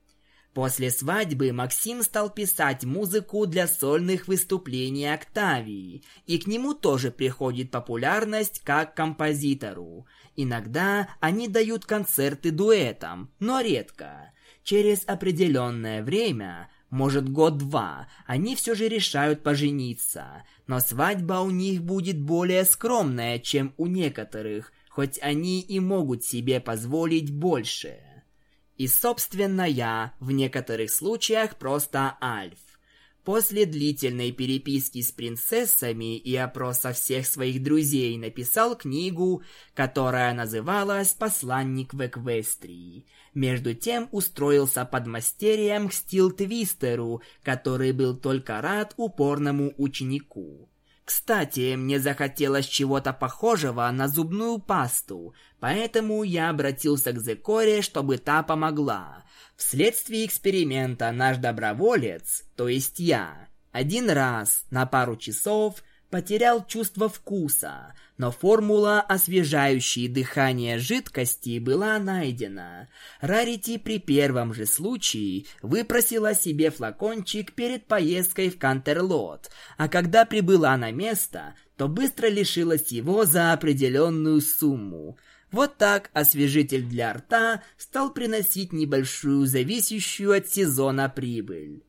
После свадьбы Максим стал писать музыку для сольных выступлений Октавии, и к нему тоже приходит популярность как композитору. Иногда они дают концерты дуэтом, но редко. Через определенное время, может год-два, они все же решают пожениться, но свадьба у них будет более скромная, чем у некоторых, хоть они и могут себе позволить большее. И, собственно, я в некоторых случаях просто Альф. После длительной переписки с принцессами и опроса всех своих друзей написал книгу, которая называлась «Посланник в Эквестрии». Между тем устроился под мастерием к Стил Твистеру, который был только рад упорному ученику. Кстати, мне захотелось чего-то похожего на зубную пасту, поэтому я обратился к Зекоре, чтобы та помогла. Вследствие эксперимента наш доброволец, то есть я, один раз на пару часов потерял чувство вкуса, но формула, освежающей дыхание жидкости, была найдена. Рарити при первом же случае выпросила себе флакончик перед поездкой в Кантерлот, а когда прибыла на место, то быстро лишилась его за определенную сумму. Вот так освежитель для рта стал приносить небольшую зависящую от сезона прибыль.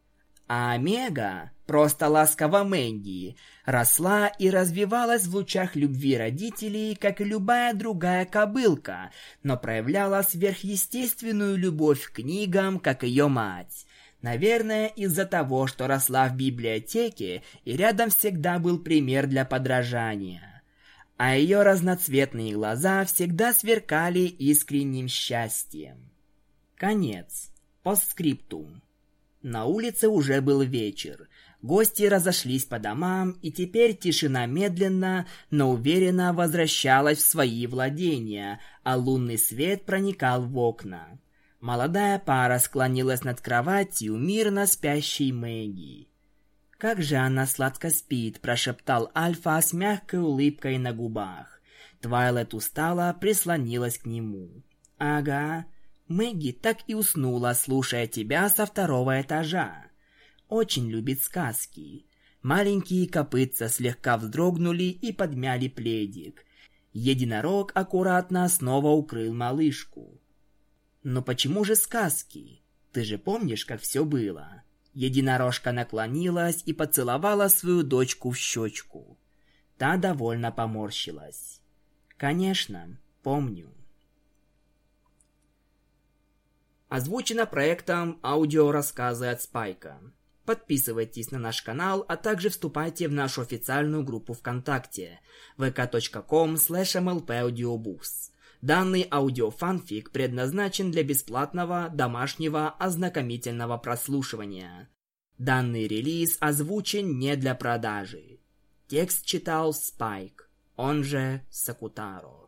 А Омега, просто ласково Мэнди, росла и развивалась в лучах любви родителей, как и любая другая кобылка, но проявляла сверхъестественную любовь к книгам, как ее мать. Наверное, из-за того, что росла в библиотеке, и рядом всегда был пример для подражания. А ее разноцветные глаза всегда сверкали искренним счастьем. Конец. Постскриптум. На улице уже был вечер. Гости разошлись по домам, и теперь тишина медленно, но уверенно возвращалась в свои владения, а лунный свет проникал в окна. Молодая пара склонилась над кроватью мирно спящей Мэгги. «Как же она сладко спит», – прошептал Альфа с мягкой улыбкой на губах. Твайлет устала, прислонилась к нему. «Ага, Мэгги так и уснула, слушая тебя со второго этажа. Очень любит сказки. Маленькие копытца слегка вздрогнули и подмяли пледик. Единорог аккуратно снова укрыл малышку. «Но почему же сказки? Ты же помнишь, как все было?» Единорожка наклонилась и поцеловала свою дочку в щечку. Та довольно поморщилась. «Конечно, помню». Озвучено проектом аудиорассказы от Спайка. Подписывайтесь на наш канал, а также вступайте в нашу официальную группу ВКонтакте vk.com mlpaudiobooks. Данный аудиофанфик предназначен для бесплатного домашнего ознакомительного прослушивания. Данный релиз озвучен не для продажи. Текст читал Спайк, он же Сакутаро.